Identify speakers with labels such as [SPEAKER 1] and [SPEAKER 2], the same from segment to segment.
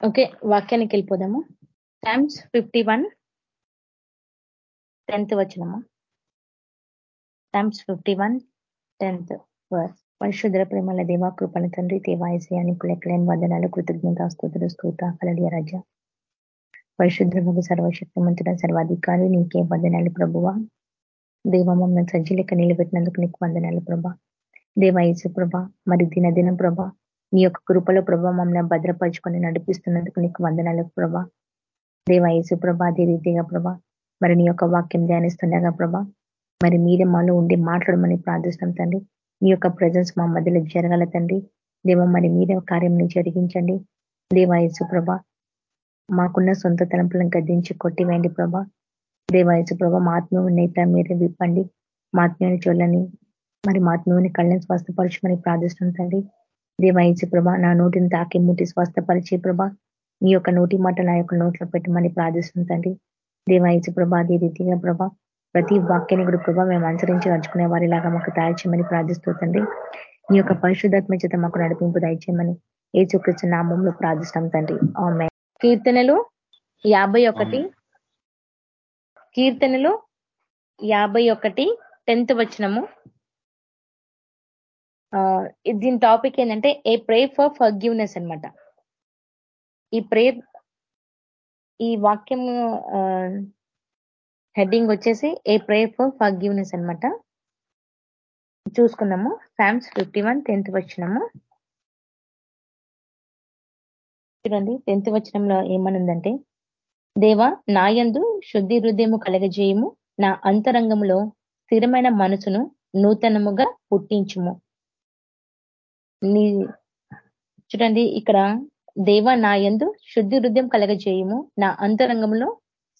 [SPEAKER 1] Okay వాక్యానికి వెళ్ళిపోదాము. Times fifty one tenth వచ్చినము టైమ్స్ ఫిఫ్టీ వన్ టెన్త్ పరిశుద్ర ప్రేమల దేవా కృపణ తండ్రి దేవాయసయాన్ని కులెక్కలేని వందనాలు కృతజ్ఞత స్థుతులు స్తోత కలడియ రాజ. పరిశుద్రము సర్వశక్తిమంతుడ సర్వాధికారి నీకే వందనాలు ప్రభువ. దేవ మమ్మల్ని సజ్జలెక్క నిలబెట్టినందుకు నీకు వందనాలు ప్రభా. దేవాయసు ప్రభ మరి దినదిన ప్రభ. నీ యొక్క కృపలో ప్రభా మమ్మల్ని భద్రపరుచుకొని నడిపిస్తున్నందుకు నీకు వందనాలకు ప్రభా. దేవాయసు ప్రభా అదే రీతిగా ప్రభా. మరి నీ యొక్క వాక్యం ధ్యానిస్తుండగా ప్రభా మరి మీరే మాలో ఉండి మాట్లాడమని ప్రార్థిస్తాం తండ్రి. నీ యొక్క ప్రజెన్స్ మా మధ్యలో జరగాల తండ్రి. దేవ మరి మీరే కార్యం జరిగించండి. దేవాయసు ప్రభ మాకున్న సొంత తలంపులను గద్దించి కొట్టివేయండి ప్రభా. దేవాయసు ప్రభ మా ఆత్మీయత మీరే విప్పండి. మా ఆత్మీయుని చూడని మరి మా ఆత్మీయుని కళ్ళని స్వస్థపరచమని ప్రార్థిస్తుంది తండ్రి. దేవాయసు ప్రభ నా నోటిని తాకి ముట్టి స్వస్థపరిచే ప్రభ నీ యొక్క నోటి మాట నా యొక్క నోట్లో పెట్టమని ప్రార్థిస్తుంది తండ్రి. దేవాయసు ప్రభ అదే రీతిగా ప్రభ ప్రతి వాక్యాన్ని కూడా ప్రభావ మేము అనుసరించి నడుచుకునే వారిలాగా మాకు తయారు చేయమని ప్రార్థిస్తుందండి నీ యొక్క పరిశుద్ధాత్మ చేత మాకు నడిపింపు దయచేయమని ఏ చూకృష్ణ నామంలో ప్రార్థిస్తాం తండ్రి. కీర్తనలు యాభై ఒకటి కీర్తనలు యాభై ఒకటి టెన్త్ వచ్చినము దీని టాపిక్ ఏంటంటే ఏ ప్రే ఫర్ ఫర్గ్యూనెస్ అనమాట ఈ ప్రే ఈ వాక్యం హెడ్డింగ్ వచ్చేసి ఏ ప్రే ఫర్ ఫర్గ్యూనెస్ అనమాట చూసుకుందాము. సామ్స్ ఫిఫ్టీ వన్ టెన్త్ వచ్చినము చూడండి టెన్త్ వచనంలో ఏమనుందంటే దేవా నాయందు శుద్ధి హృదయము కలగజేయము. నా అంతరంగంలో స్థిరమైన మనసును నూతనముగా పుట్టించుము. నీ చూడండి ఇక్కడ దేవ నా ఎందు శుద్ధి హృదయం కలగజేయము. నా అంతరంగంలో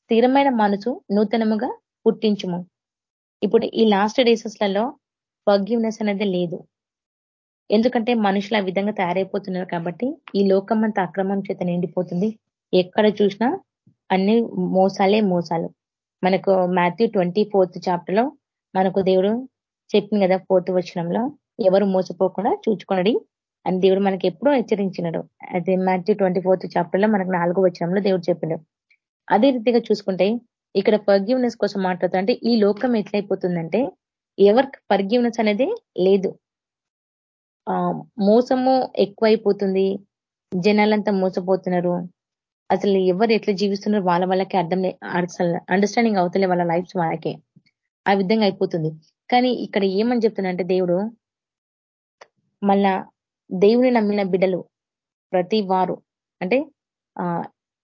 [SPEAKER 1] స్థిరమైన మనసు నూతనముగా పుట్టించుము. ఇప్పుడు ఈ లాస్ట్ డేసెస్లలో ఫర్గ్యూనెస్ అనేది లేదు. ఎందుకంటే మనుషులు ఆ విధంగా తయారైపోతున్నారు కాబట్టి ఈ లోకం అంతా అక్రమం చేత నిండిపోతుంది. ఎక్కడ చూసినా అన్ని మోసాలే మోసాలు. మనకు మాథ్యూ ట్వంటీ ఫోర్త్ చాప్టర్లో మనకు దేవుడు చెప్పింది కదా ఫోర్త్ వచనంలో. ఎవరు మోసపోకుండా చూచుకొనడి. అని దేవుడు మనకి ఎప్పుడో హెచ్చరించినాడు. అదే మ్యాథ్యూ ట్వంటీ ఫోర్త్ చాప్టర్లో మనకు నాలుగో వచనంలో దేవుడు చెప్పాడు. అదే రీతిగా చూసుకుంటే ఇక్కడ పర్గ్యూనెస్ కోసం మాట్లాడుతూ అంటే ఈ లోకం ఎట్లయిపోతుందంటే ఎవరికి పర్గ్యూనెస్ అనేది లేదు. మోసము ఎక్కువైపోతుంది. జనాలంతా మోసపోతున్నారు. అసలు ఎవరు ఎట్లా జీవిస్తున్నారు వాళ్ళ వాళ్ళకి అర్థం అండర్స్టాండింగ్ అవుతలే వాళ్ళ లైఫ్స్ వాళ్ళకే. ఆ విధంగా అయిపోతుంది. కానీ ఇక్కడ ఏమని చెప్తున్నంటే దేవుడు మళ్ళా దేవుని నమ్మిన బిడ్డలు ప్రతి వారు. అంటే ఆ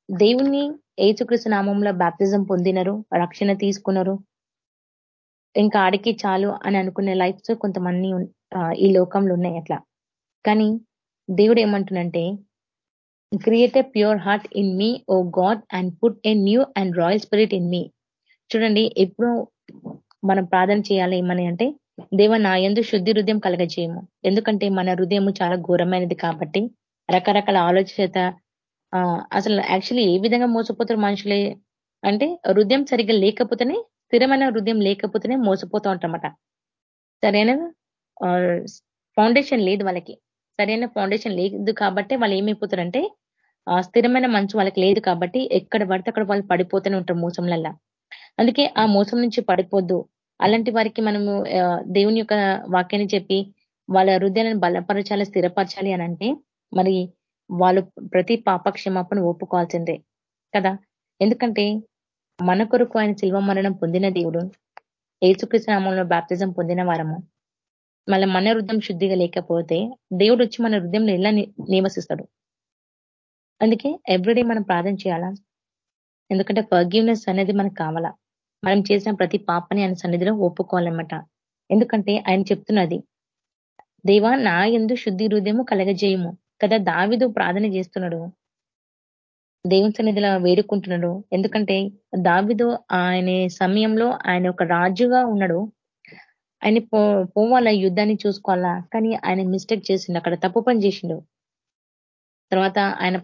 [SPEAKER 1] దేవుని ఏచుకృష్ణ నామంలో బ్యాప్తిజం పొందినరు రక్షణ తీసుకున్నారు ఇంకా ఆడికి చాలు అని అనుకునే లైఫ్స్ కొంతమంది ఈ లోకంలో ఉన్నాయి అట్లా. కానీ దేవుడు ఏమంటున్నంటే create a pure heart in me O God and put a new and royal spirit in me. చూడండి ఎప్పుడు మనం ప్రార్థన చేయాలి ఏమని అంటే దేవ నా ఎందు శుద్ధి హృదయం కలగజేయము. ఎందుకంటే మన హృదయం చాలా ఘోరమైనది కాబట్టి రకరకాల ఆలోచన అసలు యాక్చువల్లీ ఏ విధంగా మోసపోతారు మనుషులే అంటే హృదయం సరిగ్గా లేకపోతేనే స్థిరమైన హృదయం లేకపోతేనే మోసపోతూ ఉంటామట సరైన ఫౌండేషన్ లేదు వాళ్ళకి. సరైన ఫౌండేషన్ లేదు కాబట్టి వాళ్ళు ఏమైపోతారంటే స్థిరమైన మంచు వాళ్ళకి లేదు కాబట్టి ఎక్కడ పడితే అక్కడ వాళ్ళు పడిపోతూనే ఉంటారు మోసంలల్లా. అందుకే ఆ మోసం నుంచి పడిపోద్దు. అలాంటి వారికి మనము దేవుని యొక్క వాక్యాన్ని చెప్పి వాళ్ళ హృదయాలను బలపరచాలి స్థిరపరచాలి అని అంటే మరి వాళ్ళు ప్రతి పాపక్షమాపణ ఒప్పుకోవాల్సిందే కదా. ఎందుకంటే మన కొరకు ఆయన శిల్వ మరణం పొందిన దేవుడు ఏసుకృష్ణ నామంలో బాప్తిజం పొందిన వారము. మళ్ళీ మన హృదయం శుద్ధిగా లేకపోతే దేవుడు వచ్చి మన హృదయంలో ఎలా నివసిస్తాడు? అందుకే ఎవ్రీడే మనం ప్రార్థన చేయాలా? ఎందుకంటే ఫర్గ్యూనెస్ అనేది మనకు కావాలా? మనం చేసిన ప్రతి పాపని ఆయన సన్నిధిలో ఒప్పుకోవాలన్నమాట. ఎందుకంటే ఆయన చెప్తున్నది దేవా నా ఎందు శుద్ధి హృదయము కలగజేయము. కదా దావిదు ప్రార్థన చేస్తున్నాడు దేవుని సన్నిధిలో వేడుకుంటున్నాడు. ఎందుకంటే దావిదు ఆయన సమయంలో ఆయన ఒక రాజుగా ఉన్నాడు. ఆయన పోవాలా యుద్ధాన్ని చూసుకోవాలా? కానీ ఆయన మిస్టేక్ చేసిండు అక్కడ తప్పు పని చేసిండు. తర్వాత ఆయన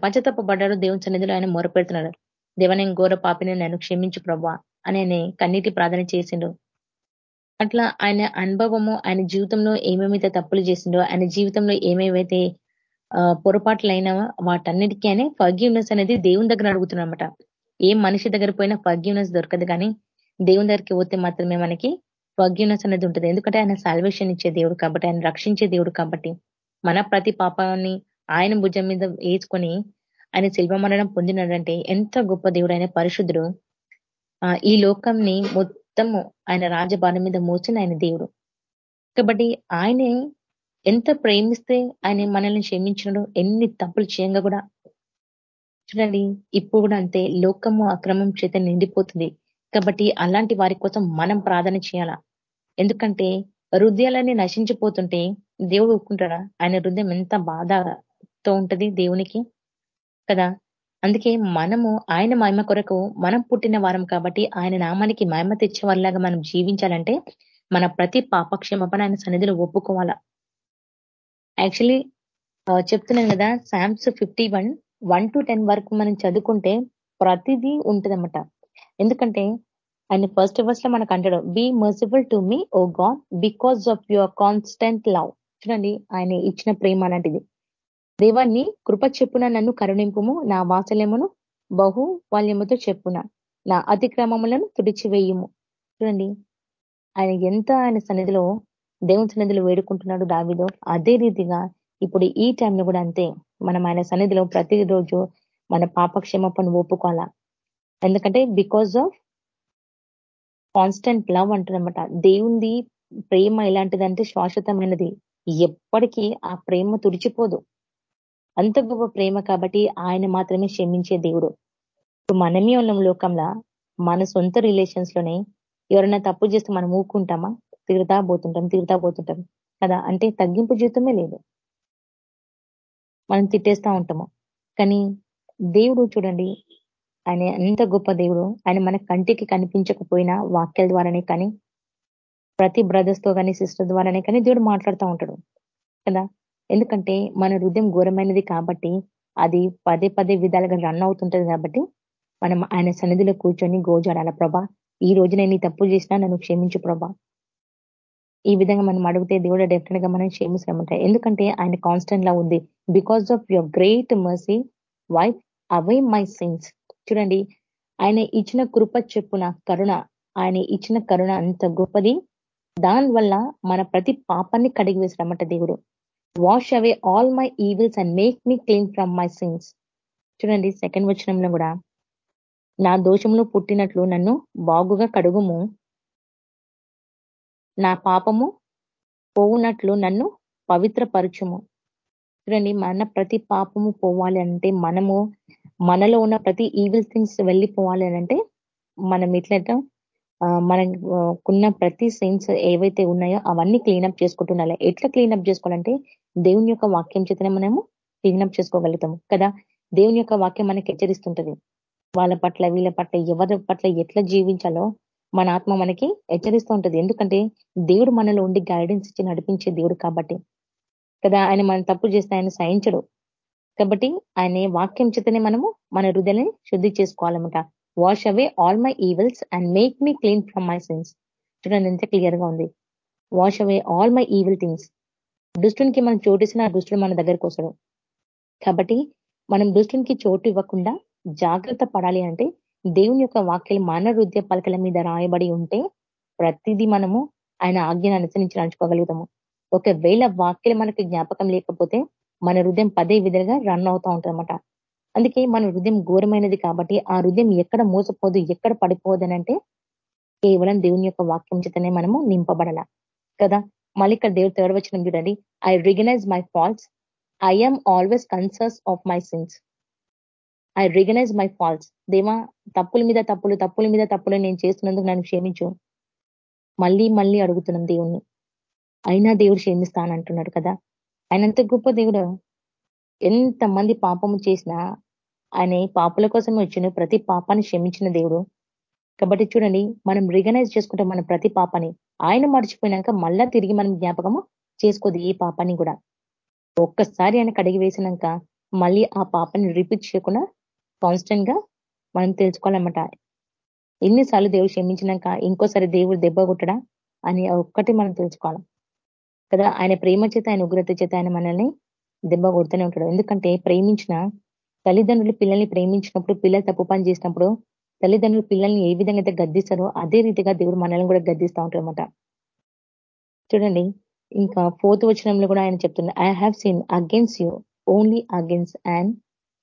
[SPEAKER 1] పడ్డాడు దేవుని సన్నిధిలో ఆయన మొరపెడుతున్నాడు. దేవ నేను ఘోర పాపిని నన్ను క్షమించు ప్రభా అని కన్నీటి ప్రార్థన చేసిండు. అట్లా ఆయన అనుభవము ఆయన జీవితంలో ఏమేమైతే తప్పులు చేసిండో ఆయన జీవితంలో ఏమేమైతే పొరపాట్లైన వాటన్నిటికీ అనే ఫర్గ్యూనెస్ అనేది దేవుని దగ్గర అడుగుతున్నమాట ఏ మనిషి దగ్గర పోయినా ఫర్గ్యూనెస్ దొరకదు కానీ దేవుని దగ్గరికి పోతే మాత్రమే మనకి ఫర్గ్యూనెస్ అనేది ఉంటుంది. ఎందుకంటే ఆయన సాల్వేషన్ ఇచ్చే దేవుడు కాబట్టి ఆయన రక్షించే దేవుడు కాబట్టి మన ప్రతి పాపాన్ని ఆయన భుజం మీద వేసుకొని ఆయన శిల్వ మరణం పొందినాడంటే ఎంత గొప్ప దేవుడు ఆయన పరిశుద్ధుడు ఈ లోకంని మొత్తము ఆయన రాజభారం మీద మోసిన ఆయన దేవుడు. కాబట్టి ఆయనే ఎంత ప్రేమిస్తే ఆయన మనల్ని క్షమించినడు ఎన్ని తప్పులు చేయంగా కూడా. చూడండి ఇప్పుడు కూడా అంతే లోకము అక్రమం చేత నిండిపోతుంది. కాబట్టి అలాంటి వారి కోసం మనం ప్రార్థన చేయాలా? ఎందుకంటే హృదయాలన్నీ నశించిపోతుంటే దేవుడు ఒప్పుకుంటాడా? ఆయన హృదయం ఎంత బాధతో ఉంటది దేవునికి? కదా? అందుకే మనము ఆయన మహిమ కొరకు మనం పుట్టిన వారం కాబట్టి ఆయన నామానికి మహిమ తెచ్చేవారిలాగా మనం జీవించాలంటే మన ప్రతి పాపక్షేమపన ఆయన సన్నిధిలో ఒప్పుకోవాలా? యాక్చువల్లీ చెప్తున్నాను కదా psalms fifty one one to ten వరకు మనం చదువుకుంటే ప్రతిదీ ఉంటుందన్నమాట. ఎందుకంటే ఆయన ఫస్ట్ వర్స్లో మనకు అంటాడు be merciful to me O God because of your constant love చూడండి ఆయన ఇచ్చిన ప్రేమ అలాంటిది. దేవాన్ని కృప చెప్పున నన్ను కరుణింపుము నా వాసల్యమును బహు వాల్యముతో చెప్పున నా అతిక్రమములను తుడిచివేయుము. చూడండి ఆయన ఎంత ఆయన సన్నిధిలో దేవుని సన్నిధిలో వేడుకుంటున్నాడు దావిలో అదే రీతిగా ఇప్పుడు ఈ టైంలో కూడా అంతే. మనం ఆయన సన్నిధిలో ప్రతిరోజు మన పాపక్షేమపను ఒప్పుకోవాలా. ఎందుకంటే బికాజ్ ఆఫ్ కాన్స్టెంట్ లవ్ అంటున్నమాట దేవుంది ప్రేమ ఎలాంటిదంటే శాశ్వతమైనది. ఎప్పటికీ ఆ ప్రేమ తుడిచిపోదు. అంత గొప్ప ప్రేమ కాబట్టి ఆయన మాత్రమే క్షమించే దేవుడు. ఇప్పుడు మనమే ఉన్నాం లోకంలో మన సొంత రిలేషన్స్లోనే ఎవరైనా తప్పు చేస్తే మనం ఊకుంటామా తిరుగుతా పోతుంటాం తిరుగుతా పోతుంటాం కదా? అంటే తగ్గింపు జీవితమే లేదు. మనం తిట్టేస్తా ఉంటాము. కానీ దేవుడు చూడండి ఆయన ఎంత గొప్ప దేవుడు. ఆయన మన కంటికి కనిపించకపోయినా వాక్యాల ద్వారానే కానీ ప్రతి బ్రదర్స్తో కానీ సిస్టర్ ద్వారానే కానీ దేవుడు మాట్లాడుతూ ఉంటాడు కదా? ఎందుకంటే మన హృదయం ఘోరమైనది కాబట్టి అది పదే పదే విధాలుగా రన్ అవుతుంటది కాబట్టి మనం ఆయన సన్నిధిలో కూర్చొని గోజాడాల ప్రభా? ఈ రోజు నేను తప్పు చేసినా నన్ను క్షమించు ప్రభా. ఈ విధంగా మనం అడిగితే దేవుడు డెఫినెట్గా మనం క్షమిస్తామంటాయి ఎందుకంటే ఆయన కాన్స్టెంట్ లా ఉంది. Because of your great mercy wipe away my sins చూడండి ఆయన ఇచ్చిన కృప చెప్పున కరుణ ఆయన ఇచ్చిన కరుణ అంత గొప్పది. దాని వల్ల మన ప్రతి పాపాన్ని కడిగి వేసినమాట దేవుడు. Wash away all my evils and make me clean from my sins చూడండి సెకండ్ వచనంలో కూడా. నా దోషంలో పుట్టినట్లు నన్ను బాగుగా కడుగుము. నా పాపము పోవునట్లు నన్ను పవిత్రపరచుము. చూడండి మన ప్రతి పాపము పోవాలి అంటే మనము మనలో ఉన్న ప్రతి ఈవిల్ థింగ్స్ వెళ్ళిపోవాలి అంటే మనం ఎట్లయితే మనకున్న ప్రతి సెన్స్ ఏవైతే ఉన్నాయో అవన్నీ క్లీనప్ చేసుకుంటుండాలి ఎట్లా క్లీనప్ చేసుకోవాలంటే దేవుని యొక్క వాక్యం చేతనే మనము క్లీనప్ చేసుకోగలుగుతాము కదా? దేవుని యొక్క వాక్యం మనకి హెచ్చరిస్తుంటది. వాళ్ళ పట్ల వీళ్ళ పట్ల ఎవరి పట్ల ఎట్లా జీవించాలో మన ఆత్మ మనకి హెచ్చరిస్తూ ఉంటది ఎందుకంటే దేవుడు మనలో ఉండి గైడెన్స్ ఇచ్చి నడిపించే దేవుడు కాబట్టి. కదా? ఆయన మనం తప్పు చేస్తే ఆయన సహించడు. కాబట్టి ఆయన వాక్యం చేతనే మనము మన హృదయాన్ని శుద్ధి చేసుకోవాలన్నమాట. Wash away all my evils and make me clean from my sins చూడండి ఎంత క్లియర్గా ఉంది. Wash away all my evil things దుష్టునికి మనం చోటిసిన దుష్టుడు మన దగ్గరకు వస్తాడు. కాబట్టి మనం దుష్టునికి చోటు ఇవ్వకుండా జాగ్రత్త పడాలి అంటే దేవుని యొక్క వాక్యాలు మన హృదయ పలకల మీద రాయబడి ఉంటే ప్రతిదీ మనము ఆయన ఆజ్ఞను అనుసరించి నడుచుకోగలుగుతాము. ఒకవేళ వాక్యలు మనకి జ్ఞాపకం లేకపోతే మన హృదయం పదే విధంగా రన్ అవుతా ఉంటుందన్నమాట. అందుకే మన హృదయం ఘోరమైనది కాబట్టి ఆ హృదయం ఎక్కడ మోసపోదు ఎక్కడ పడిపోదు అంటే కేవలం దేవుని యొక్క వాక్యం చేతనే మనము నింపబడాల. కదా? మళ్ళీ ఇక్కడ దేవుడు థర్డ్ వచ్చిన చూడండి. I recognize my faults I am always conscious of my sins I recognize my faults దేవా తప్పుల మీద తప్పులు తప్పుల మీద తప్పులు నేను చేస్తున్నందుకు నన్ను క్షమించు. మళ్ళీ మళ్ళీ అడుగుతున్నాం దేవుణ్ణి. అయినా దేవుడు క్షమిస్తానంటున్నాడు కదా? ఆయనంత గొప్ప దేవుడు? ఎంతమంది పాపము చేసినా ఆయన పాపుల కోసమే వచ్చిన ప్రతి పాపాన్ని క్షమించిన దేవుడు. కాబట్టి చూడండి మనం రిగనైజ్ చేసుకుంటాం మన ప్రతి పాపాన్ని ఆయన మర్చిపోయినాక మళ్ళా తిరిగి మనం జ్ఞాపకము చేసుకోదు ఈ పాపాన్ని కూడా. ఒక్కసారి ఆయన కడిగి వేసినాక మళ్ళీ ఆ పాపాన్ని రిపీట్ చేయకుండా కాన్స్టెంట్గా మనం తెలుసుకోవాలన్నమాట. ఎన్నిసార్లు దేవుడు క్షమించినాక ఇంకోసారి దేవుడు దెబ్బ కొట్టడా అని ఒక్కటి మనం తెలుసుకోవాలి. కదా ఆయన ప్రేమ చేత ఆయన ఉగ్రత చేత ఆయన మనల్ని దెబ్బ కొడుతూనే ఉంటాడు. ఎందుకంటే ప్రేమించిన తల్లిదండ్రులు పిల్లల్ని ప్రేమించినప్పుడు పిల్లలు తప్పు పని చేసినప్పుడు తల్లిదండ్రులు పిల్లల్ని ఏ విధంగా అయితే గద్దిస్తారో అదే రీతిగా దేవుడు మనల్ని కూడా గద్దిస్తూ ఉంటారనమాట చూడండి ఇంకా ఫోర్త్ వచనంలో కూడా ఆయన చెప్తున్నారు I have sin against you only against and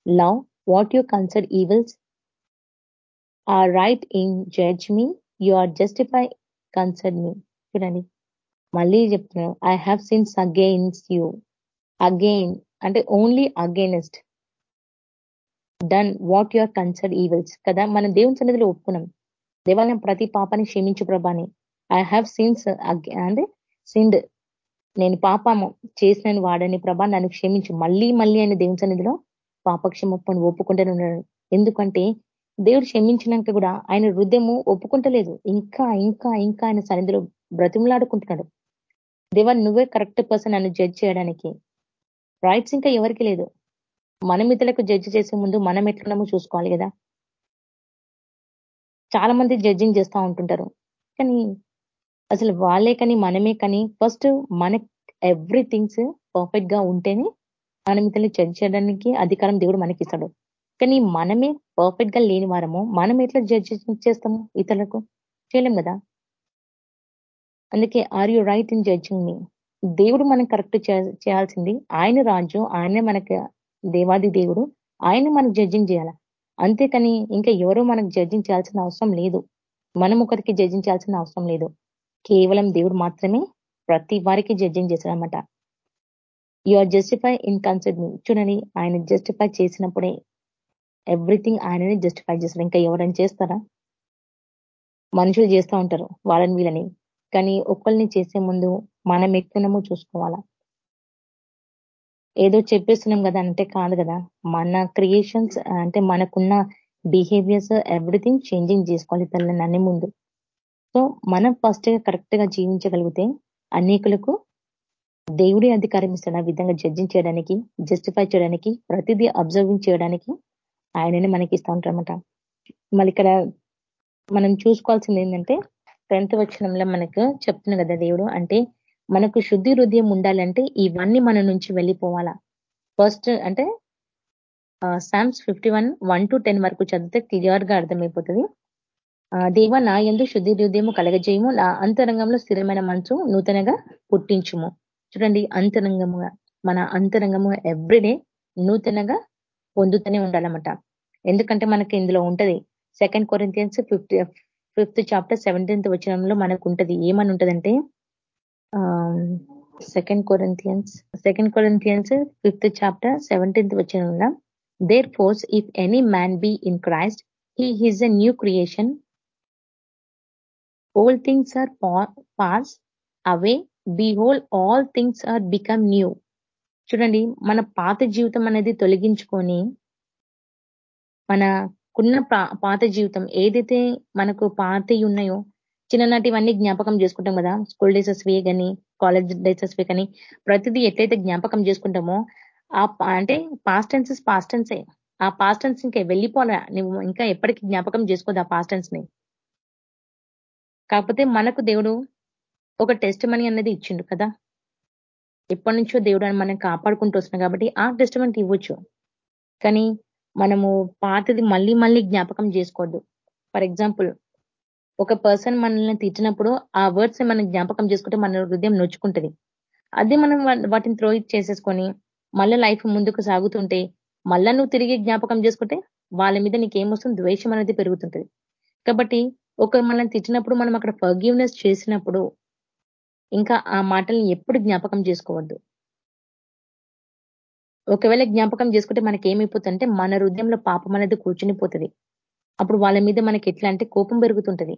[SPEAKER 1] love what you concern evils are right in judge me you are justify concern me చూడండి మళ్ళీ చెప్తున్నాను I have sins against you again అంటే only against done what your concerned evils కదా? మనం దేవుని సన్నిధిలో ఒప్పుకున్నాం. దేవాలయం ప్రతి పాపాన్ని క్షమించు ప్రభాని. ఐ హ్యావ్ సీన్స్ అంటే సిండ్ నేను పాపము చేసిన వాడని ప్రభా నన్ను క్షమించు. మళ్ళీ మళ్ళీ ఆయన దేవుని సన్నిధిలో పాపక్షమప్పని ఒప్పుకుంటూనే ఉన్నాడు. ఎందుకంటే దేవుడు క్షమించినాక కూడా ఆయన హృదయము ఒప్పుకుంటలేదు. ఇంకా ఇంకా ఇంకా ఆయన సన్నిధిలో బ్రతిమలాడుకుంటున్నాడు. దేవా నువ్వే కరెక్ట్ పర్సన్ నన్ను జడ్జ్ చేయడానికి. రైట్స్ ఇంకా ఎవరికి లేదు. మనం ఇతరులకు జడ్జి చేసే ముందు మనం ఎట్లున్నామో చూసుకోవాలి కదా. చాలా మంది జడ్జింగ్ చేస్తూ ఉంటుంటారు. కానీ అసలు వాళ్ళే కానీ మనమే కానీ ఫస్ట్ మన ఎవ్రీథింగ్స్ పర్ఫెక్ట్గా ఉంటేనే మనం ఇతరులు జడ్జ్ చేయడానికి అధికారం దేవుడు మనకి ఇస్తాడు కానీ మనమే పర్ఫెక్ట్గా లేని వారము మనం ఎట్లా జడ్జి చేస్తాము ఇతరులకు? చేయలేం కదా. అందుకే are you right in judging me దేవుడు మనం కరెక్ట్ చేయాల్సింది ఆయన రాజు ఆయనే మనకి దేవాది దేవుడు ఆయన మనకు జడ్జింగ్ చేయాల? అంతేకాని ఇంకా ఎవరో మనకు జడ్జింగ్ చేయాల్సిన అవసరం లేదు. మనం ఒకరికి జడ్జింగ్ చేయాల్సిన అవసరం లేదు. కేవలం దేవుడు మాత్రమే ప్రతి వారికి జడ్జింగ్ చేశాడనమాట you are justify in concept చూడండి ఆయన జస్టిఫై చేసినప్పుడే ఎవ్రీథింగ్ ఆయననే జస్టిఫై చేస్తారు ఇంకా ఎవరైనా చేస్తారా? మనుషులు చేస్తూ ఉంటారు వాళ్ళని వీళ్ళని. కానీ ఒక్కరిని చేసే ముందు మనం ఎక్కువనమో చూసుకోవాలా? ఏదో చెప్పేస్తున్నాం కదా అంటే కాదు కదా. మన క్రియేషన్స్ అంటే మనకున్న బిహేవియర్స్ ఎవ్రీథింగ్ చేంజింగ్ చేసుకోవాలి పిల్లలని అన్ని ముందు. సో మనం ఫస్ట్ కరెక్ట్గా జీవించగలిగితే అనేకులకు దేవుడి అధికారం ఇస్తాడు ఆ విధంగా జడ్జింగ్ చేయడానికి జస్టిఫై చేయడానికి ప్రతిదీ అబ్జర్వింగ్ చేయడానికి ఆయననే మనకి ఇస్తా ఉంటారనమాట మళ్ళీ ఇక్కడ మనం చూసుకోవాల్సింది ఏంటంటే టెన్త్ వచ్చినంలో మనకు చెప్తున్న కదా దేవుడు అంటే మనకు శుద్ధి హృదయం ఉండాలంటే ఇవన్నీ మన నుంచి వెళ్ళిపోవాలా. ఫస్ట్ అంటే Psalms fifty one one to ten వరకు చదివితే క్లియర్గా అర్థమైపోతుంది దేవ నా ఎందు శుద్ధి హృదయము కలగజేయము. నా అంతరంగంలో స్థిరమైన మనసు నూతనగా పుట్టించుము. చూడండి అంతరంగముగా మన అంతరంగము ఎవ్రీడే నూతనగా పొందుతూనే ఉండాలన్నమాట. ఎందుకంటే మనకి ఇందులో ఉంటది. Second Corinthians fifth fifth chapter seventeenth వచ్చినంలో మనకు ఉంటది. ఏమని ఉంటదంటే second Corinthians second Corinthians fifth chapter seventeenth వచ్చిన therefore if any man be in Christ he he's a new creation old things are pass away behold all things are become new చూడండి మన పాత జీవితం అనేది తొలగించుకొని మనకున్న పాత జీవితం ఏదైతే మనకు పాత ఉన్నాయో చిన్ననాటివన్నీ జ్ఞాపకం చేసుకుంటాం కదా. స్కూల్ డేసెస్ వే కానీ కాలేజ్ డేసెస్ వే కానీ ప్రతిదీ ఎట్లయితే జ్ఞాపకం చేసుకుంటామో ఆ అంటే పాస్ట్ టెన్సెస్ పాస్ట్ టెన్సే ఆ పాస్ట్ టెన్స్ ఇంకా వెళ్ళిపోలే నువ్వు ఇంకా ఎప్పటికీ జ్ఞాపకం చేసుకోదు ఆ పాస్ట్ టెన్స్ని. కాకపోతే మనకు దేవుడు ఒక టెస్ట్ మనీ అనేది ఇచ్చిండు కదా. ఎప్పటి నుంచో దేవుడు అని మనం కాపాడుకుంటూ వస్తున్నాం కాబట్టి ఆ టెస్ట్మెంట్ ఇవ్వచ్చు. కానీ మనము పాతది మళ్ళీ మళ్ళీ జ్ఞాపకం చేసుకోవద్దు. ఫర్ ఎగ్జాంపుల్ ఒక పర్సన్ మనల్ని తిట్టినప్పుడు ఆ వర్డ్స్ మనం జ్ఞాపకం చేసుకుంటే మన హృదయం నొచ్చుకుంటుంది. అదే మనం వాటిని త్రో చేసేసుకొని మళ్ళీ లైఫ్ ముందుకు సాగుతుంటే మళ్ళా నువ్వు తిరిగి జ్ఞాపకం చేసుకుంటే వాళ్ళ మీద నీకేమొస్తుంది? ద్వేషం అనేది పెరుగుతుంటది. కాబట్టి ఒక మనల్ని తిట్టినప్పుడు మనం అక్కడ ఫర్గ్యూనెస్ చేసినప్పుడు ఇంకా ఆ మాటల్ని ఎప్పుడు జ్ఞాపకం చేసుకోవద్దు. ఒకవేళ జ్ఞాపకం చేసుకుంటే మనకి ఏమైపోతుందంటే మన హృదయంలో పాపం అనేది కూర్చునిపోతుంది. అప్పుడు వాళ్ళ మీద మనకి ఎట్లా అంటే కోపం పెరుగుతుంటది.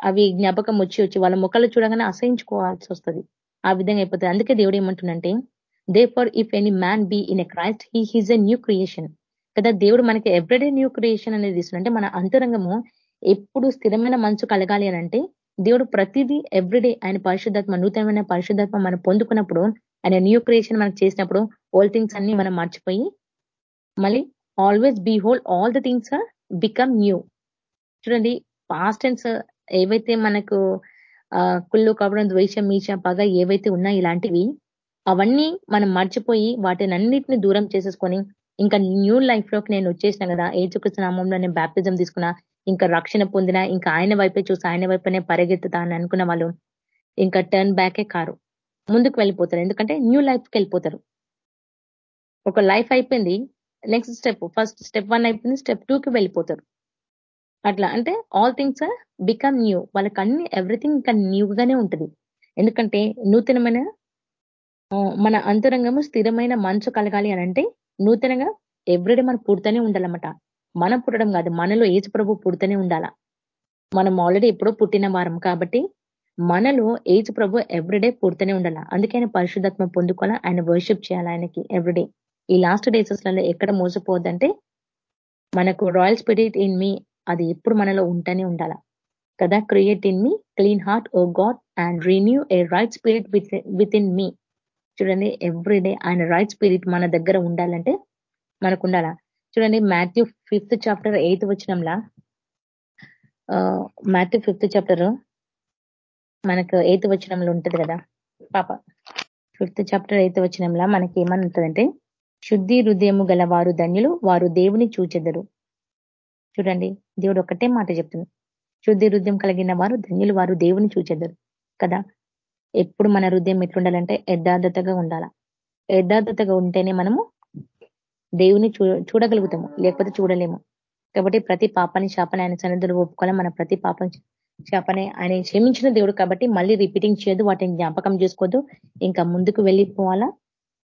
[SPEAKER 1] అవి జ్ఞాపకం వచ్చి వచ్చి వాళ్ళ ముఖాలు చూడగానే అసహించుకోవాల్సి వస్తుంది. ఆ విధంగా అయిపోతుంది. అందుకే దేవుడు ఏమంటుండంటే therefore if any man be in a Christ he he's a new creation కదా దేవుడు మనకి ఎవ్రీడే న్యూ క్రియేషన్ అనేది ఇస్తుందంటే మన అంతరంగము ఎప్పుడు స్థిరమైన మనసు కలగాలి అంటే దేవుడు ప్రతిదీ ఎవ్రీడే ఆయన పరిశుద్ధాత్మ నూతనమైన పరిశుద్ధాత్మ మనం పొందుకున్నప్పుడు ఆయన న్యూ క్రియేషన్ మనకు చేసినప్పుడు ఓల్డ్ థింగ్స్ అన్ని మనం మర్చిపోయి మళ్ళీ always behold all the things are become new చూడండి పాస్ట్ టెన్స్ ఏవైతే మనకు కుళ్ళు కవడం ద్వేషం మీచ పగ ఏవైతే ఉన్నాయో ఇలాంటివి అవన్నీ మనం మర్చిపోయి వాటిని అన్నిటిని దూరం చేసేసుకొని ఇంకా న్యూ లైఫ్లోకి నేను వచ్చేసిన కదా ఏచుకృష్ణ నామంలో నేను బ్యాప్టిజం తీసుకున్నా ఇంకా రక్షణ పొందిన ఇంకా ఆయన వైపే చూసి ఆయన వైపునే పరిగెత్తుతా అని అనుకున్న వాళ్ళు ఇంకా టర్న్ బ్యాకే కారు. ముందుకు వెళ్ళిపోతారు. ఎందుకంటే న్యూ లైఫ్కి వెళ్ళిపోతారు. ఒక లైఫ్ అయిపోయింది next step first step one అయిపోయింది స్టెప్ టూకి వెళ్ళిపోతారు. అట్లా అంటే ఆల్ థింగ్స్ బికమ్ న్యూ వాళ్ళకి అన్ని ఎవ్రీథింగ్ ఇంకా న్యూగానే ఉంటుంది. ఎందుకంటే నూతనమైన మన అంతరంగము స్థిరమైన మంచు కలగాలి అని అంటే నూతనంగా ఎవ్రీడే మనం పుడుతూనే ఉండాలన్నమాట. మనం పుట్టడం కాదు మనలో ఏజ్ ప్రభు పుడుతూనే ఉండాల? మనం ఆల్రెడీ ఎప్పుడో పుట్టిన వారం కాబట్టి మనలో ఏజ్ ప్రభు ఎవ్రీడే పుడుతూనే ఉండాల? అందుకే ఆయన పరిశుద్ధత్మ పొందుకోవాలా? ఆయన వర్షిప్ చేయాలి ఆయనకి ఎవ్రీడే ఈ లాస్ట్ డేసెస్లలో ఎక్కడ మోసపోవద్దంటే మనకు రాయల్ స్పిరిట్ ఇన్ మీ అది ఎప్పుడు మనలో ఉంటూనే ఉండాల? కదా? Create in me clean heart O God and renew a right spirit within me చూడండి ఎవ్రీడే ఆయన రైట్ స్పిరిట్ మన దగ్గర ఉండాలంటే మనకు ఉండాలా చూడండి మాథ్యూ ఫిఫ్త్ చాప్టర్ ఎయిత్ వచ్చినంలా మాథ్యూ ఫిఫ్త్ చాప్టర్ మనకు ఎయిత్ వచ్చినంలో ఉంటుంది కదా? పాప. ఫిఫ్త్ చాప్టర్ ఎయిత్ వచ్చినంలా మనకి ఏమని ఉంటుందంటే శుద్ధి హృదయము గల వారు ధన్యులు వారు దేవుని చూచెదరు. చూడండి దేవుడు ఒకటే మాట చెప్తుంది. శుద్ధి హృదయం కలిగిన వారు ధన్యులు వారు దేవుని చూచెదరు. కదా? ఎప్పుడు మన హృదయం ఎట్లుండాలంటే యథార్థతగా ఉండాల? యథార్థతగా ఉంటేనే మనము దేవుని చూడగలుగుతాము లేకపోతే చూడలేము. కాబట్టి ప్రతి పాపని శాపని ఆయన సన్నిధులు ఒప్పుకోవాలి? మన ప్రతి పాపం శాపని ఆయన క్షమించిన దేవుడు కాబట్టి మళ్ళీ రిపీటింగ్ చేయదు వాటిని జ్ఞాపకం చేసుకోవద్దు. ఇంకా ముందుకు వెళ్ళిపోవాలా?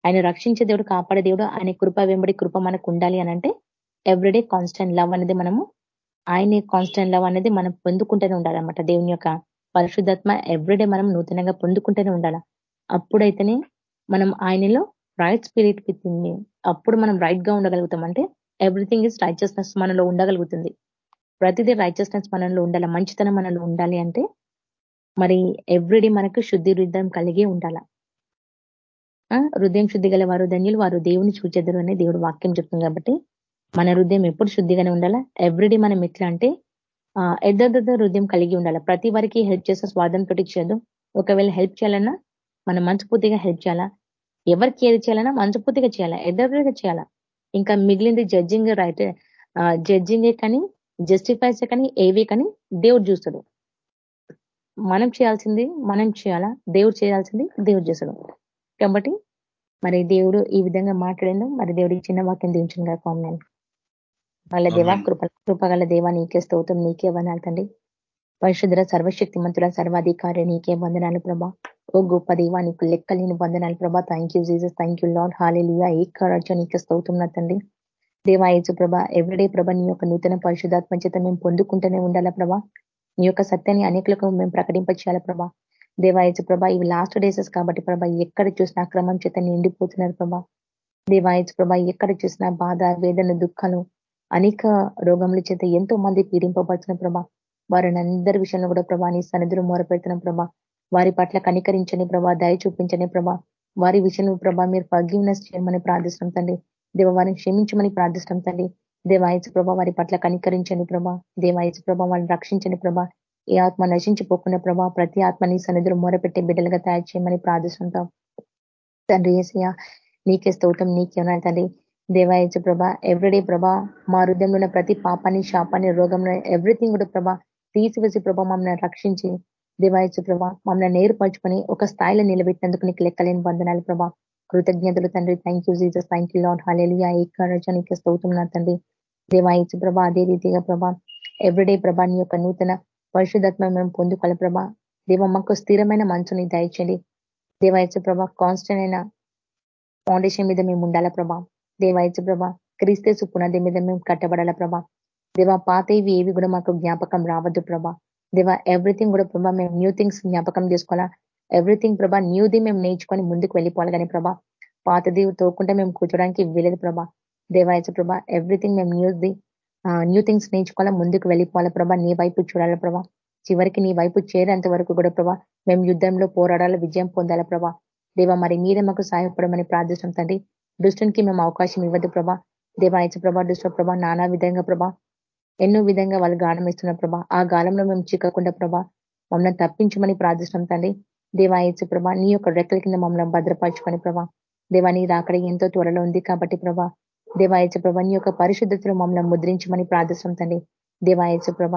[SPEAKER 1] ఆయన రక్షించే దేవుడు కాపాడే దేవుడు ఆయన కృప వెంబడి కృప మనకు ఉండాలి అని అంటే ఎవ్రీడే కాన్స్టెంట్ లవ్ అనేది మనము ఆయన కాన్స్టెంట్ లవ్ అనేది మనం పొందుకుంటూనే ఉండాలన్నమాట దేవుని యొక్క పరిశుద్ధాత్మ ఎవ్రీడే మనం నూతనంగా పొందుకుంటూనే ఉండాలి. అప్పుడైతేనే మనం ఆయనలో రైట్ స్పిరిట్ విత్ అప్పుడు మనం రైట్గా ఉండగలుగుతాం అంటే ఎవ్రీథింగ్ ఇస్ రైచస్నెస్ మనలో ఉండగలుగుతుంది. ప్రతిదీ రైచస్నెస్ మనలో ఉండాలి మంచితనం మనలో ఉండాలి అంటే మరి ఎవ్రీడే మనకు శుద్ధి రుద్ధం కలిగి ఉండాల. హృదయం శుద్ధి గల వారు ధన్యులు. వారు దేవుని చూచెదరు అనే దేవుడు వాక్యం చెప్తుంది కాబట్టి మన హృదయం ఎప్పుడు శుద్ధిగానే ఉండాలా? ఎవ్రీడే మనం ఎట్లా అంటే ఎద్దద్ద హృదయం కలిగి ఉండాలి? ప్రతి వారికి హెల్ప్ చేసే తోటి చేయదు. ఒకవేళ హెల్ప్ చేయాలన్నా మనం మంచుపూర్తిగా హెల్ప్ చేయాలా? ఎవరికి ఏది చేయాలన్నా మంచుపూర్తిగా చేయాలా? ఎద్దరుగా చేయాలా? ఇంకా మిగిలింది జడ్జింగ్ రైట్ జడ్జింగే కానీ జస్టిఫైస్ కానీ ఏవి కానీ దేవుడు చూస్తాడు. మనం చేయాల్సింది మనం చేయాలా? దేవుడు చేయాల్సింది దేవుడు చేస్తాడు. కాబట్టి మరి దేవుడు ఈ విధంగా మాట్లాడిందో మరి దేవుడు చిన్న వాక్యం దించింది కదా నేను వాళ్ళ దేవా కృప కృపగల దేవా నీకే స్తోత్రం నీకే వందనాలు తండ్రి. పరిశుద్ర సర్వశక్తి మంతుల సర్వాధికారి నీకే వందనాలు ప్రభా. ఓ గొప్ప దేవా నీకు లెక్కలేని వందనాలు ప్రభా. Thank you Jesus thank you Lord hallelujah ఏ కరాజో నీకే స్తోత్రం తండ్రి. దేవాయచు ప్రభ ఎవ్రీడే ప్రభ నీ యొక్క నూతన పరిశుధాత్మ చేత మేము పొందుకుంటూనే ఉండాలా ప్రభా? నీ యొక్క సత్యాన్ని అనేకులకు మేము ప్రకటింపచేయాలి ప్రభా? దేవాయచు ప్రభా ఇవి లాస్ట్ డేసెస్ కాబట్టి ప్రభా ఎక్కడ చూసినా అక్రమం చేత నిండిపోతున్నారు ప్రభా. దేవాయచు ప్రభా ఎక్కడ చూసినా బాధ వేదన దుఃఖాలు అనేక రోగముల చేత ఎంతో మంది పీడింపబడుతున్న ప్రభా. వారిని అందరి విషయంలో కూడా ప్రభా నీ సన్నిధులు మొరపెడుతున్న ప్రభా. వారి పట్ల కనికరించని ప్రభా దయ చూపించని ప్రభా. వారి విషయంలో ప్రభా మీరు ఫర్గివ్నెస్ చేయమని ప్రార్థిస్తాం తండ్రి. దేవ వారిని క్షమించమని ప్రార్థిస్తాం తండ్రి. దేవాయచు ప్రభా వారి పట్ల కనికరించని ప్రభా. దేవాయచు ప్రభా వారిని రక్షించని ప్రభా. ఏ ఆత్మ నశించిపోకున్న ప్రభా ప్రతి ఆత్మని సన్నిధులు మొరపెట్టి బిడ్డలుగా తయారు చేయమని ప్రార్థిస్తుంటాం. తండ్రి ఏసయ్య నీకే స్తోత్రం నీకే ఉన్నాయి తండ్రి. దేవాయచ ప్రభా ఎవ్రీడే ప్రభా మా హృదయంలో ఉన్న ప్రతి పాపాన్ని శాపాన్ని రోగంలో ఎవ్రీథింగ్ కూడా ప్రభా తీసివేసి ప్రభా మమ్మల్ని రక్షించి దేవాయచ ప్రభా మమ్మల్ని నేర్పరచుకొని ఒక స్థాయిలో నిలబెట్టినందుకు నీకు లెక్కలేని బంధనాలు ప్రభా. కృతజ్ఞతలు తండ్రి. Thank you Jesus thank you Lord hallelujah ఏకరచనికే స్తోత్రం నా తండ్రి. దేవాయచ ప్రభా అదే రీతిగా ప్రభా ఎవ్రీడే ప్రభా నీ యొక్క నూతన పరిశుధాత్మ మేము పొందుకోవాలి ప్రభా. దేవ మాకు స్థిరమైన మంచుని దయచండి దేవాయచు ప్రభా కాన్స్టెంట్ అయిన ఫౌండేషన్ మీద మేము ఉండాలా ప్రభా. దేవాయచు ప్రభా క్రీస్తేసు పునాది మీద మేము కట్టబడాల ప్రభా. దేవా పాత ఇవి ఏవి కూడా మాకు జ్ఞాపకం రావద్దు ప్రభా. దేవా ఎవ్రీథింగ్ కూడా ప్రభా మేము న్యూ థింగ్స్ జ్ఞాపకం చేసుకోవాలా. ఎవ్రీథింగ్ ప్రభా న్యూది మేము నేర్చుకొని ముందుకు వెళ్ళిపోవాలి కానీ ప్రభా. పాతది తోకుంటే మేము కూర్చోడానికి వీలేదు ప్రభా. దేవాయచ ప్రభా ఎవ్రీథింగ్ మేము న్యూది న్యూ థింగ్స్ నేర్చుకోవాలా ముందుకు వెళ్ళిపోవాలా ప్రభా నీ వైపు చూడాలా ప్రభా. చివరికి నీ వైపు చేరేంత వరకు కూడా ప్రభా మేము యుద్ధంలో పోరాడాల విజయం పొందాలా ప్రభా. దేవా మరి మీరే మాకు సహాయపడమని ప్రార్థిస్తాం తండ్రి. దుష్టునికి మేము అవకాశం ఇవ్వద్దు ప్రభా. దేవాయచ ప్రభా దుష్ట ప్రభా నానా విధంగా ప్రభా. ఎన్నో విధంగా వాళ్ళు గానం ఇస్తున్న ప్రభా. ఆ గాలంలో మేము చిక్కకుండా ప్రభా మమ్మల్ని తప్పించమని ప్రార్థిస్తాం తండ్రి. దేవాయచు ప్రభా నీ యొక్క రెక్కల కింద మమ్మల్ని భద్రపరచుకొని ప్రభా. దేవా నీ రాకడ ఎంతో త్వరలో ఉంది కాబట్టి ప్రభా. దేవాయచ ప్రభ నీ యొక్క పరిశుద్ధతలో మమ్మల్ని ముద్రించమని ప్రార్థిస్తాం తండ్రి. దేవాయచు ప్రభ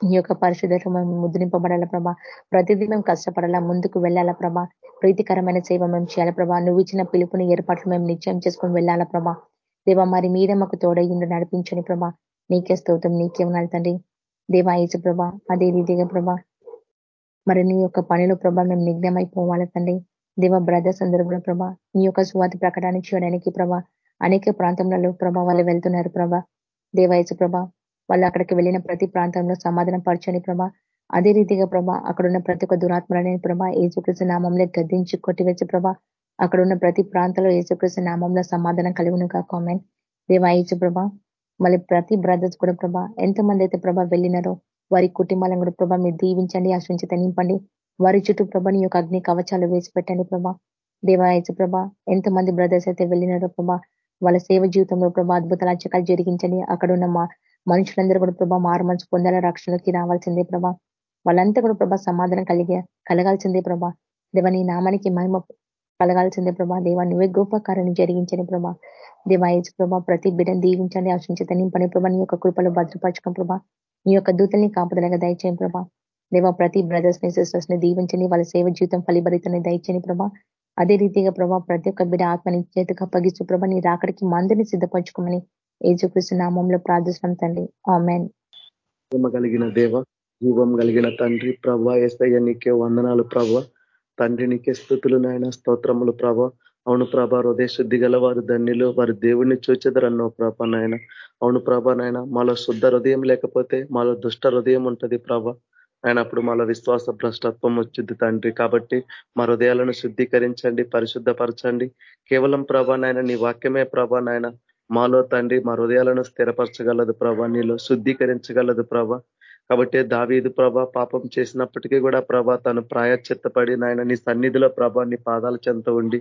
[SPEAKER 1] నీ యొక్క పరిశుద్ధతలో మేము ముద్రింపబడాల ప్రభ. ప్రతిదీ మేము కష్టపడాలా ముందుకు వెళ్ళాలా ప్రభా. ప్రీతికరమైన సేవ మేము చేయాల ప్రభా. నువ్వు ఇచ్చిన పిలుపుని ఏర్పాట్లు మేము నిశ్చయం చేసుకొని వెళ్ళాలా ప్రభా. దేవా మరి మీద మాకు తోడయ్యిండు నడిపించని ప్రభా. నీకే స్తోత్రం నీకే ఉన్నాడు తండ్రి. దేవాయచు ప్రభా అదే రీతిగా ప్రభా మరి నీ యొక్క పనిలో ప్రభా మేము నిఘ్నమైపోవాలి తండ్రి. దేవ బ్రదర్స్ అందరూ కూడా ప్రభా నీ యొక్క స్వాతి ప్రకటన చేయడానికి ప్రభా అనేక ప్రాంతంలో ప్రభా వాళ్ళు వెళ్తున్నారు ప్రభా. దేవాయచు ప్రభా వాళ్ళు అక్కడికి వెళ్ళిన ప్రతి ప్రాంతంలో సమాధానం పరచని ప్రభా. అదే రీతిగా ప్రభా అక్కడున్న ప్రతి ఒక్క దురాత్మలని ప్రభా ఏసుకృష్ణ నామంలో గద్దించి కొట్టివేసే ప్రభా. అక్కడున్న ప్రతి ప్రాంతంలో ఏసుకృష్ణ నామంలో సమాధానం కలుగును కామెంట్ దేవాయచు ప్రభా మళ్ళీ ప్రతి బ్రదర్స్ కూడా ప్రభా ఎంతమంది అయితే ప్రభా వెళ్ళినారో వారి కుటుంబాలను కూడా ప్రభా మీరు దీవించండి ఆశ్రయించి నింపండి వారి చుట్టూ ప్రభని యొక్క అగ్ని కవచాలు వేసి పెట్టండి ప్రభా. దేవాయచు ప్రభా ఎంతమంది బ్రదర్స్ అయితే వెళ్ళినారో ప్రభా వాళ్ళ సేవ జీవితంలో ప్రభా అద్భుతాలు అచ్చకాలు జరిగించండి అక్కడ ఉన్న మనుషులందరూ కూడా ప్రభా మారు మనసు పొందాల రక్షణకి రావాల్సిందే ప్రభా. వాళ్ళంతా కూడా ప్రభా సమాధానం కలిగే కలగాల్సిందే ప్రభా. దేవ నీ నామానికి మహిమ కలగాల్సిందే ప్రభా. దేవా నువ్వే గొప్ప జరిగించని ప్రభా. దేవాయచ ప్రభా ప్రతి బిడ్డను దీవించండి ఆశించి నింపని ప్రభా. నీ యొక్క కృపలో భద్రపరచుకం ప్రభా. నీ యొక్క దూతల్ని కాపుదలగా దయచేయం ప్రభా. దేవా ప్రతి బ్రదర్స్ని సిస్టర్స్ని దీవించని వాళ్ళ సేవ జీవితం ఫలిభరితని దయచేయని ప్రభా. అదే రీతిగా ప్రభా ప్రతి ఒక్క బిడ్డ ఆత్మని చేతికి అప్పగిస్తూ ప్రభా నీ రాకడికి మందిని సిద్ధపరచుకోమని ఏజుకృష్ణ నామంలో ప్రార్థిస్తున్నాం తండ్రి. ఆమెన్.
[SPEAKER 2] కలిగిన దేవ జీవం కలిగిన తండ్రి ప్రభా ఎస్ఐ నీకే వందనాలు ప్రభ. తండ్రి నీకే స్థుతులు నాయన స్తోత్రములు ప్రభ. అవును ప్రభా హృదయ శుద్ధి గల వారు ధన్యులు వారు దేవుణ్ణి చూచెదరన్నో ప్రభ నాయన. అవును ప్రభా నాయన మాలో శుద్ధ హృదయం లేకపోతే మాలో దుష్ట హృదయం ఉంటది ప్రభ. ఆయన అప్పుడు మాలో విశ్వాస భ్రష్టత్వం వచ్చింది తండ్రి. కాబట్టి మా హృదయాలను శుద్ధీకరించండి పరిశుద్ధపరచండి. కేవలం ప్రభా నాయన నీ వాక్యమే ప్రభా నాయన. మాలో తండ్రి మా హృదయాలను స్థిరపరచగలదు ప్రభా నీలో శుద్ధీకరించగలదు ప్రభా. కాబట్టి దావీదు ప్రభ పాపం చేసినప్పటికీ కూడా ప్రభ తను ప్రాయచిత్తపడి నాయన నీ సన్నిధిలో ప్రభ నీ పాదాల చెంత ఉండి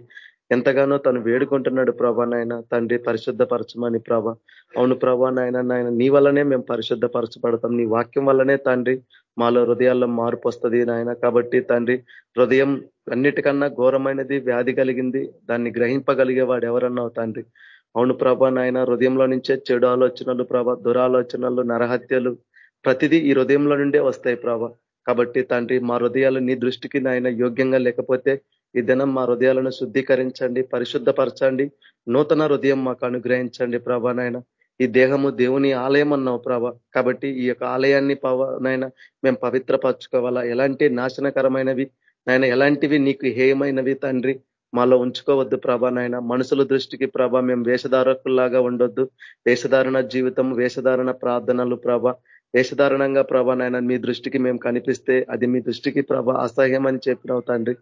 [SPEAKER 2] ఎంతగానో తను వేడుకుంటున్నాడు ప్రభా నాయన. తండ్రి పరిశుద్ధపరచమని ప్రభ. అవును ప్రభా నాయన నాయన నీ వల్లనే మేము పరిశుద్ధపరచబడతాం. నీ వాక్యం వల్లనే తండ్రి మాలో హృదయాల్లో మార్పు వస్తుంది నాయన. కాబట్టి తండ్రి హృదయం అన్నిటికన్నా ఘోరమైనది వ్యాధి కలిగింది. దాన్ని గ్రహింపగలిగే వాడు ఎవరన్నావు తండ్రి? అవును ప్రభా నాయన హృదయంలో నుంచే చెడు ఆలోచనలు ప్రభ దురాలోచనలు నరహత్యలు ప్రతిదీ ఈ హృదయంలో నుండే వస్తాయి ప్రభ. కాబట్టి తండ్రి మా హృదయాలు నీ దృష్టికి నాయన యోగ్యంగా లేకపోతే ఈ దినం మా హృదయాలను శుద్ధీకరించండి పరిశుద్ధపరచండి. నూతన హృదయం మాకు అనుగ్రహించండి ప్రభా నాయన. ఈ దేహము దేవుని ఆలయం అన్నావు ప్రభ. కాబట్టి ఈ యొక్క ఆలయాన్ని పవనైనా మేము పవిత్రపరచుకోవాలా? ఎలాంటి నాశనకరమైనవి? నాయన ఎలాంటివి నీకు హేయమైనవి తండ్రి? మాలో ఉంచుకోవద్దు ప్రభా నాయన. మనుషుల దృష్టికి ప్రభ మేము వేషధారకుల్లాగా ఉండొద్దు. వేషధారణ జీవితం వేషధారణ ప్రార్థనలు ప్రభ. వేషధారణంగా ప్రభా నాయన మీ దృష్టికి మేము కనిపిస్తే అది మీ దృష్టికి ప్రభ అసహ్యం అని చెప్పినావు తండ్రి.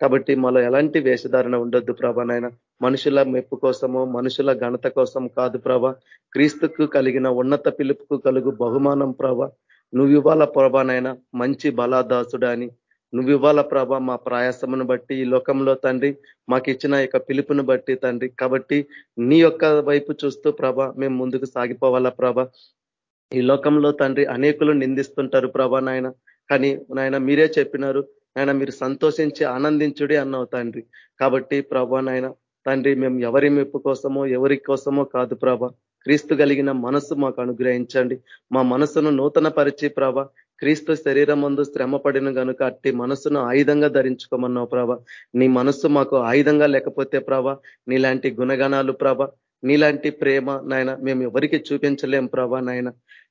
[SPEAKER 2] కాబట్టి మాలో ఎలాంటి వేషధారణ ఉండొద్దు ప్రభా నాయన. మనుషుల మెప్పు కోసమో మనుషుల ఘనత కోసం కాదు ప్రభ. క్రీస్తుకు కలిగిన ఉన్నత పిలుపుకు కలుగు బహుమానం ప్రభ. నువ్వు ఇవ్వాల ప్రభానైనా మంచి బలాదాసుడని నువ్వు ఇవ్వాల ప్రభ మా ప్రయాసమును బట్టి ఈ లోకంలో తండ్రి మాకు ఇచ్చిన యొక్క పిలుపును బట్టి తండ్రి. కాబట్టి నీ యొక్క వైపు చూస్తూ ప్రభ మేము ముందుకు సాగిపోవాలా ప్రభ. ఈ లోకంలో తండ్రి అనేకులు నిందిస్తుంటారు ప్రభా నాయన. కానీ నాయన మీరే చెప్పినారు ఆయన మీరు సంతోషించి ఆనందించుడి అన్నావు తండ్రి. కాబట్టి ప్రభా నాయన తండ్రి మేము ఎవరి మెప్పు కోసమో ఎవరి కోసమో కాదు ప్రభ. క్రీస్తు కలిగిన మనస్సు మాకు అనుగ్రహించండి. మా మనసును నూతన పరిచి ప్రభ క్రీస్తు శరీరం ముందు శ్రమ పడిన కనుక అట్టి మనసును ఆయుధంగా ధరించుకోమన్నావు ప్రభ. నీ మనస్సు మాకు ఆయుధంగా లేకపోతే ప్రభ నీలాంటి గుణగణాలు ప్రభ నీలాంటి ప్రేమ నాయన మేము ఎవరికి చూపించలేం ప్రభా నాయన.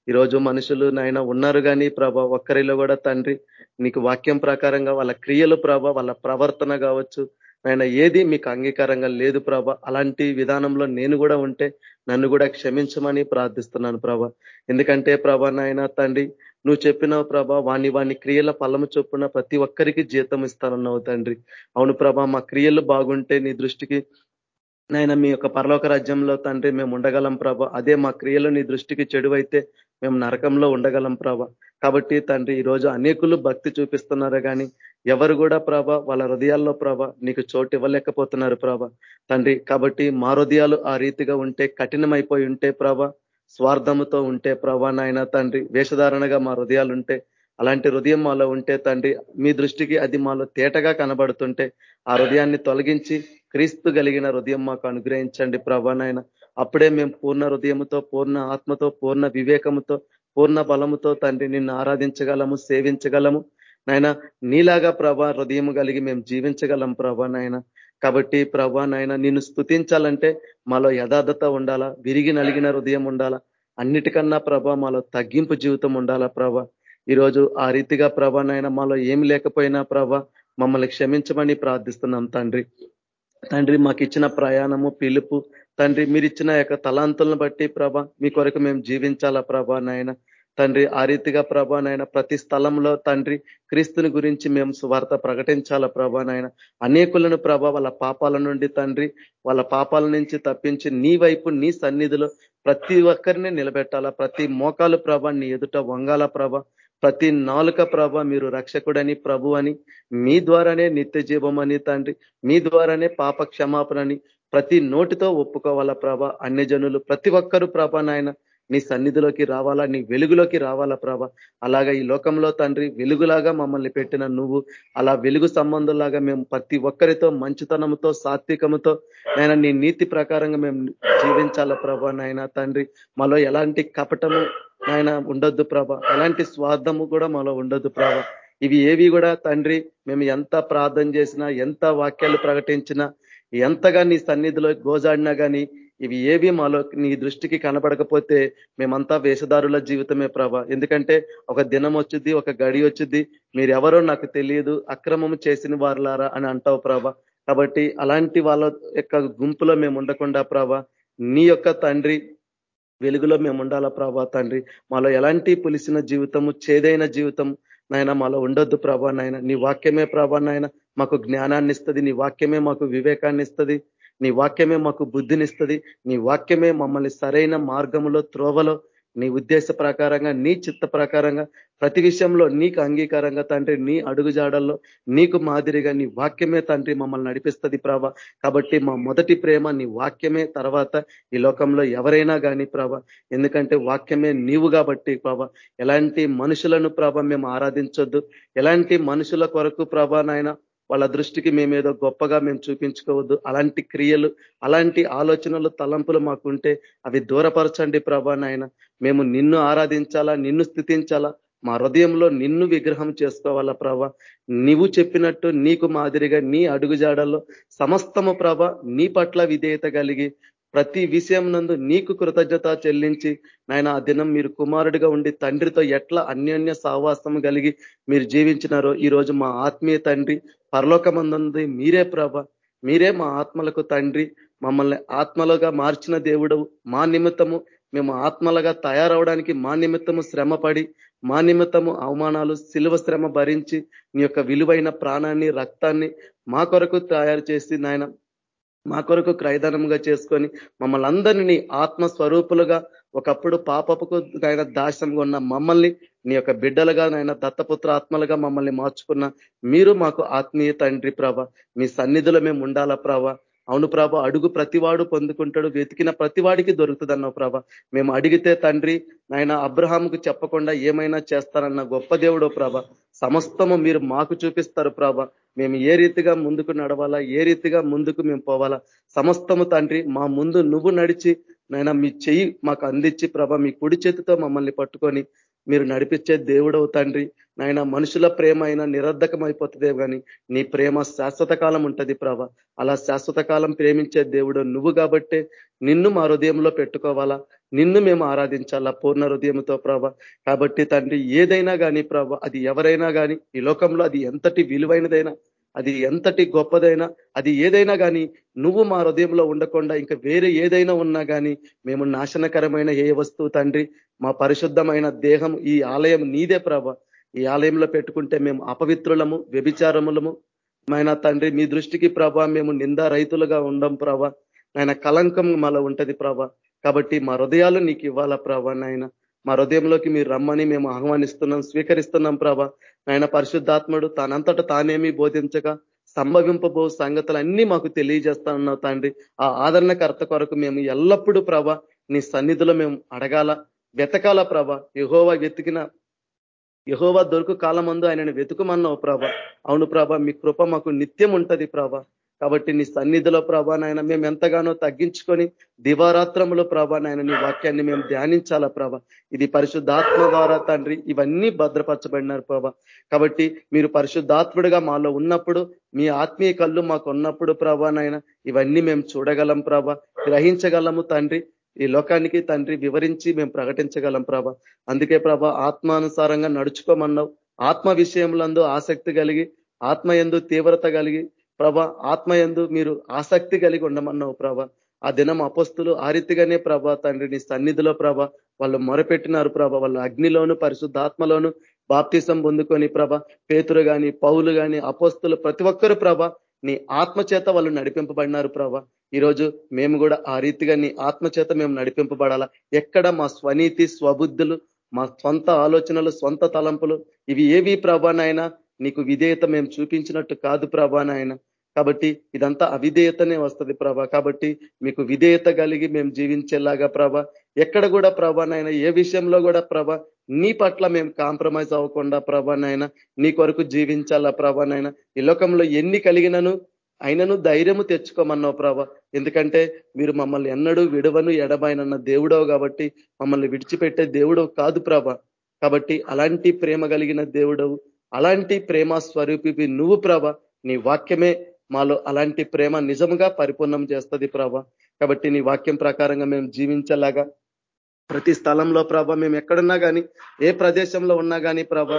[SPEAKER 2] ఈరోజు మనుషులు నాయన ఉన్నారు కానీ ప్రభ ఒక్కరిలో కూడా తండ్రి నీకు వాక్యం ప్రకారంగా వాళ్ళ క్రియలు ప్రభ వాళ్ళ ప్రవర్తన కావచ్చు నాయన ఏది మీకు అంగీకారంగా లేదు ప్రభ అలాంటి విధానంలో నేను కూడా ఉంటే నన్ను కూడా క్షమించమని ప్రార్థిస్తున్నాను ప్రభ. ఎందుకంటే ప్రభ నాయన తండ్రి నువ్వు చెప్పినావు ప్రభా వాణ్ణి వాణ్ణి క్రియల ఫలము చొప్పున ప్రతి ఒక్కరికి జీతం ఇస్తానన్నావు తండ్రి. అవును ప్రభా మా క్రియలు బాగుంటే నీ దృష్టికి నాయన మీ యొక్క పరలోక రాజ్యంలో తండ్రి మేము ఉండగలం ప్రభ. అదే మా క్రియలు నీ దృష్టికి చెడు అయితే మేము నరకంలో ఉండగలం ప్రభ. కాబట్టి తండ్రి ఈరోజు అనేకులు భక్తి చూపిస్తున్నారు కానీ ఎవరు కూడా ప్రభ వాళ్ళ హృదయాల్లో ప్రభ నీకు చోటు ఇవ్వలేకపోతున్నారు ప్రభ. తండ్రి కాబట్టి మా హృదయాలు ఆ రీతిగా ఉంటే కఠినమైపోయి ఉంటే ప్రభ స్వార్థముతో ఉంటే ప్రభా నాయన తండ్రి వేషధారణగా మా హృదయాలు ఉంటే అలాంటి హృదయం మాలో ఉంటే తండ్రి మీ దృష్టికి అది మాలో తేటగా కనబడుతుంటే ఆ హృదయాన్ని తొలగించి క్రీస్తు కలిగిన హృదయం మాకు అనుగ్రహించండి ప్రభానైనా అప్పుడే మేము పూర్ణ హృదయంతో పూర్ణ ఆత్మతో పూర్ణ వివేకముతో పూర్ణ బలముతో తండ్రి నిన్ను ఆరాధించగలము సేవించగలము. నాయన నీలాగా ప్రభా హృదయం కలిగి మేము జీవించగలం ప్రభా నాయన. కాబట్టి ప్రభా నాయన నిన్ను స్థుతించాలంటే మాలో యథార్థత ఉండాలా? విరిగి నలిగిన హృదయం ఉండాలా? అన్నిటికన్నా ప్రభా మాలో తగ్గింపు జీవితం ఉండాలా ప్రభా? ఈరోజు ఆ రీతిగా ప్రభా నాయన మాలో ఏమి లేకపోయినా ప్రభా మమ్మల్ని క్షమించమని ప్రార్థిస్తున్నాం తండ్రి. తండ్రి మాకు ఇచ్చిన ప్రయాణము పిలుపు తండ్రి మీరు ఇచ్చిన యొక్క తలాంతులను బట్టి ప్రభ మీ కొరకు మేము జీవించాలా ప్రభా నాయన. తండ్రి ఆ రీతిగా ప్రభా నాయన ప్రతి స్థలంలో తండ్రి క్రీస్తుని గురించి మేము స్వార్థ ప్రకటించాలా ప్రభా నాయన. అనేకులను ప్రభ వాళ్ళ పాపాల నుండి తండ్రి వాళ్ళ పాపాల నుంచి తప్పించి నీ వైపు నీ సన్నిధిలో ప్రతి ఒక్కరిని నిలబెట్టాలా ప్రతి మోకాలు ప్రభ నీ ఎదుట వంగాల ప్రభ. ప్రతి నాలుక ప్రభ మీరు రక్షకుడని ప్రభు అని మీ ద్వారానే నిత్య జీవమని తండ్రి మీ ద్వారానే పాప క్షమాపణని ప్రతి నోటితో ఒప్పుకోవాలా ప్రభ? అన్యజనులు ప్రతి ఒక్కరూ ప్రభ నాయన నీ సన్నిధిలోకి రావాలా నీ వెలుగులోకి రావాలా ప్రభ? అలాగా ఈ లోకంలో తండ్రి వెలుగులాగా మమ్మల్ని పెట్టిన నువ్వు అలా వెలుగు సంబంధంలాగా మేము ప్రతి ఒక్కరితో మంచితనంతో సాత్వికముతో నాయన నీ నీతి ప్రకారంగా మేము జీవించాలా ప్రభ నాయన తండ్రి? మాలో ఎలాంటి కపటము నాయన ఉండొద్దు ప్రభ. ఎలాంటి స్వార్థము కూడా మాలో ఉండొద్దు ప్రభ. ఇవి ఏవి కూడా తండ్రి మేము ఎంత ప్రార్థన చేసినా ఎంత వాక్యాలు ప్రకటించినా ఎంతగా నీ సన్నిధిలో గోజాడినా కానీ ఇవి ఏవి మాలో నీ దృష్టికి కనపడకపోతే మేమంతా వేషధారుల జీవితమే ప్రభ. ఎందుకంటే ఒక దినం వచ్చింది ఒక గడి వచ్చింది మీరెవరో నాకు తెలియదు అక్రమం చేసిన వారులారా అని అంటావు ప్రభ. కాబట్టి అలాంటి వాళ్ళ యొక్క గుంపులో మేము ఉండకుండా ప్రభ నీ యొక్క తండ్రి వెలుగులో మేము ఉండాలా ప్రభా తండ్రి. మాలో ఎలాంటి పులిసిన జీవితము చేదైన జీవితం నాయన మాలో ఉండొద్దు ప్రభా నాయన. నీ వాక్యమే ప్రభా నాయన మాకు జ్ఞానాన్ని ఇస్తుంది నీ వాక్యమే మాకు వివేకాన్ని ఇస్తుంది నీ వాక్యమే మాకు బుద్ధినిస్తుంది నీ వాక్యమే మమ్మల్ని సరైన మార్గములో త్రోవలో నీ ఉద్దేశ ప్రకారంగా నీ చిత్త ప్రకారంగా ప్రతి విషయంలో నీకు అంగీకారంగా తండ్రి నీ అడుగుజాడల్లో నీకు మాదిరిగా నీ వాక్యమే తండ్రి మమ్మల్ని నడిపిస్తుంది ప్రభ. కాబట్టి మా మొదటి ప్రేమ నీ వాక్యమే తర్వాత ఈ లోకంలో ఎవరైనా కానీ ప్రభ. ఎందుకంటే వాక్యమే నీవు కాబట్టి ప్రభ. ఎలాంటి మనుషులను ప్రభ మేము ఆరాధించొద్దు. ఎలాంటి మనుషుల కొరకు ప్రభ నాయన వాళ్ళ దృష్టికి మేమేదో గొప్పగా మేము చూపించుకోవద్దు. అలాంటి క్రియలు అలాంటి ఆలోచనలు తలంపులు మాకుంటే అవి దూరపరచండి ప్రభా నాయన. మేము నిన్ను ఆరాధించాలా నిన్ను స్థితించాలా? మా హృదయంలో నిన్ను విగ్రహం చేసుకోవాలా ప్రభ? నీవు చెప్పినట్టు నీకు మాదిరిగా నీ అడుగుజాడల్లో సమస్తము ప్రభ నీ పట్ల విధేయత కలిగి ప్రతి విషయం నందు నీకు కృతజ్ఞత చెల్లించి నాయన ఆ దినం మీరు కుమారుడిగా ఉండి తండ్రితో ఎట్లా అన్యోన్య సావాసం కలిగి మీరు జీవించినారో ఈరోజు మా ఆత్మీయ తండ్రి పరలోకమంది మీరే ప్రభ. మీరే మా ఆత్మలకు తండ్రి. మమ్మల్ని ఆత్మలుగా మార్చిన దేవుడు మా నిమిత్తము. మేము ఆత్మలుగా తయారవడానికి మా నిమిత్తము శ్రమపడి మా నిమిత్తము అవమానాలు శిలువ శ్రమ భరించి నీ యొక్క విలువైన ప్రాణాన్ని రక్తాన్ని మా కొరకు తయారు చేసి నాయన మా కొరకు క్రైదానముగా చేసుకొని మమ్మల్ని అందరినీ ఆత్మ స్వరూపులుగా ఒకప్పుడు పాపపుకు ఆయన దాశంగా ఉన్న మమ్మల్ని నీ యొక్క బిడ్డలుగా నాయన దత్తపుత్ర ఆత్మలుగా మమ్మల్ని మార్చుకున్న మీరు మాకు ఆత్మీయ తండ్రి ప్రభ. మీ సన్నిధిలో మేము ఉండాలా ప్రభ. అవును ప్రభ అడుగు ప్రతివాడు పొందుకుంటాడు వెతికిన ప్రతివాడికి దొరుకుతుందన్నావు ప్రభ. మేము అడిగితే తండ్రి నాయన అబ్రహాంకు చెప్పకుండా ఏమైనా చేస్తారన్న గొప్ప దేవుడో ప్రభ. సమస్తము మీరు మాకు చూపిస్తారు ప్రభ. మేము ఏ రీతిగా ముందుకు నడవాలా ఏ రీతిగా ముందుకు మేము పోవాలా సమస్తము తండ్రి మా ముందు నువ్వు నడిచి నైనా మీ చెయ్యి మాకు అందించి ప్రభ మీ కుడి చేతితో మమ్మల్ని పట్టుకొని మీరు నడిపించే దేవుడవు తండ్రి. నాయన మనుషుల ప్రేమ అయినా నిరర్ధకం అయిపోతుందే కానీ నీ ప్రేమ శాశ్వత కాలం ఉంటుంది ప్రభ. అలా శాశ్వత కాలం ప్రేమించే దేవుడు నువ్వు కాబట్టే నిన్ను మా హృదయంలో పెట్టుకోవాలా. నిన్ను మేము ఆరాధించాలా? పూర్ణ హృదయంతో ప్రభ. కాబట్టి తండ్రి ఏదైనా కానీ ప్రభ అది ఎవరైనా కానీ ఈ లోకంలో అది ఎంతటి విలువైనదైనా అది ఎంతటి గొప్పదైనా అది ఏదైనా కానీ నువ్వు మా హృదయంలో ఉండకుండా ఇంకా వేరే ఏదైనా ఉన్నా కానీ మేము నాశనకరమైన ఏ వస్తువు తండ్రి మా పరిశుద్ధమైన దేహం ఈ ఆలయం నీదే ప్రభ. ఈ ఆలయంలో పెట్టుకుంటే మేము అపవిత్రులము వ్యభిచారములము. ఆయన తండ్రి మీ దృష్టికి ప్రభ మేము నిందా రైతులుగా ఉండం ప్రభ. నాయన కలంకం మాలో ఉంటది ప్రభ. కాబట్టి మా హృదయాలు నీకు ఇవ్వాలా ప్రభా నాయన? మా హృదయంలోకి మీరు రమ్మని మేము ఆహ్వానిస్తున్నాం స్వీకరిస్తున్నాం ప్రభా. నాయన పరిశుద్ధాత్ముడు తనంతట తానేమి బోధించక సంభవింపబో సంగతులన్నీ మాకు తెలియజేస్తా ఉన్నావు తండ్రి. ఆ ఆదరణకర్త కొరకు మేము ఎల్లప్పుడూ ప్రభ నీ సన్నిధిలో మేము అడగాల వెతకాల ప్రభ. యహోవా వెతికిన యహోవా దొరుకు కాలమందు ఆయనను వెతుకుమన్నావు ప్రభ. అవును ప్రభ మీ కృప మాకు నిత్యం ఉంటది ప్రభ. కాబట్టి నీ సన్నిధిలో ప్రభా నాయన మేము ఎంతగానో తగ్గించుకొని దివారాత్రములో ప్రభా నాయన నీ వాక్యాన్ని మేము ధ్యానించాలా ప్రభ? ఇది పరిశుద్ధాత్మ ద్వారా తండ్రి ఇవన్నీ భద్రపరచబడినారు ప్రభా. కాబట్టి మీరు పరిశుద్ధాత్ముడుగా మాలో ఉన్నప్పుడు మీ ఆత్మీయ కళ్ళు మాకు ఉన్నప్పుడు ప్రభా నాయన ఇవన్నీ మేము చూడగలం ప్రభ. గ్రహించగలము తండ్రి. ఈ లోకానికి తండ్రి వివరించి మేము ప్రకటించగలం ప్రభ. అందుకే ప్రభ ఆత్మానుసారంగా నడుచుకోమన్నావు. ఆత్మ విషయంలో ఆసక్తి కలిగి ఆత్మ ఎందు తీవ్రత కలిగి ప్రభ ఆత్మయందు మీరు ఆసక్తి కలిగి ఉండమన్నావు ప్రభ. ఆ దినం అపస్తులు ఆ రీతిగానే ప్రభ తండ్రిని సన్నిధిలో ప్రభ వాళ్ళు మొరపెట్టినారు ప్రభ. వాళ్ళు అగ్నిలోను పరిశుద్ధాత్మలోను బాప్తిసం పొందుకొని ప్రభ పేతురు గాని పౌలు గాని అపోస్తులు ప్రతి ఒక్కరు ప్రభ నీ ఆత్మ చేత వాళ్ళు నడిపింపబడినారు ప్రభ. ఈరోజు మేము కూడా ఆ రీతిగా నీ ఆత్మ చేత మేము నడిపింపబడాలా. ఎక్కడ మా స్వనీతి స్వబుద్ధులు మా స్వంత ఆలోచనలు సొంత తలంపులు ఇవి ఏవి ప్రభానైనా నీకు విధేయత మేము చూపించినట్టు కాదు ప్రభానైనా కాబట్టి ఇదంతా అవిధేయతనే వస్తుంది ప్రభా. కాబట్టి మీకు విధేయత కలిగి మేము జీవించేలాగా ప్రభ. ఎక్కడ కూడా ప్రభానైనా ఏ విషయంలో కూడా ప్రభ నీ పట్ల మేము కాంప్రమైజ్ అవ్వకుండా ప్రభానైనా నీ కొరకు జీవించాలా ప్రభానైనా ఈ లోకంలో ఎన్ని కలిగినను అయినను ధైర్యము తెచ్చుకోమన్నావు ప్రభ. ఎందుకంటే మీరు మమ్మల్ని ఎన్నడూ విడవను ఎడబాయనన్న దేవుడవు కాబట్టి మమ్మల్ని విడిచిపెట్టే దేవుడవు కాదు ప్రభ. కాబట్టి అలాంటి ప్రేమ కలిగిన దేవుడవు అలాంటి ప్రేమ స్వరూపి నువ్వు ప్రభ. నీ వాక్యమే మాలో అలాంటి ప్రేమ నిజముగా పరిపూర్ణం చేస్తుంది ప్రభ. కాబట్టి నీ వాక్యం ప్రకారంగా మేము జీవించేలాగా. ప్రతి స్థలంలో ప్రభ మేము ఎక్కడున్నా కానీ ఏ ప్రదేశంలో ఉన్నా కానీ ప్రభ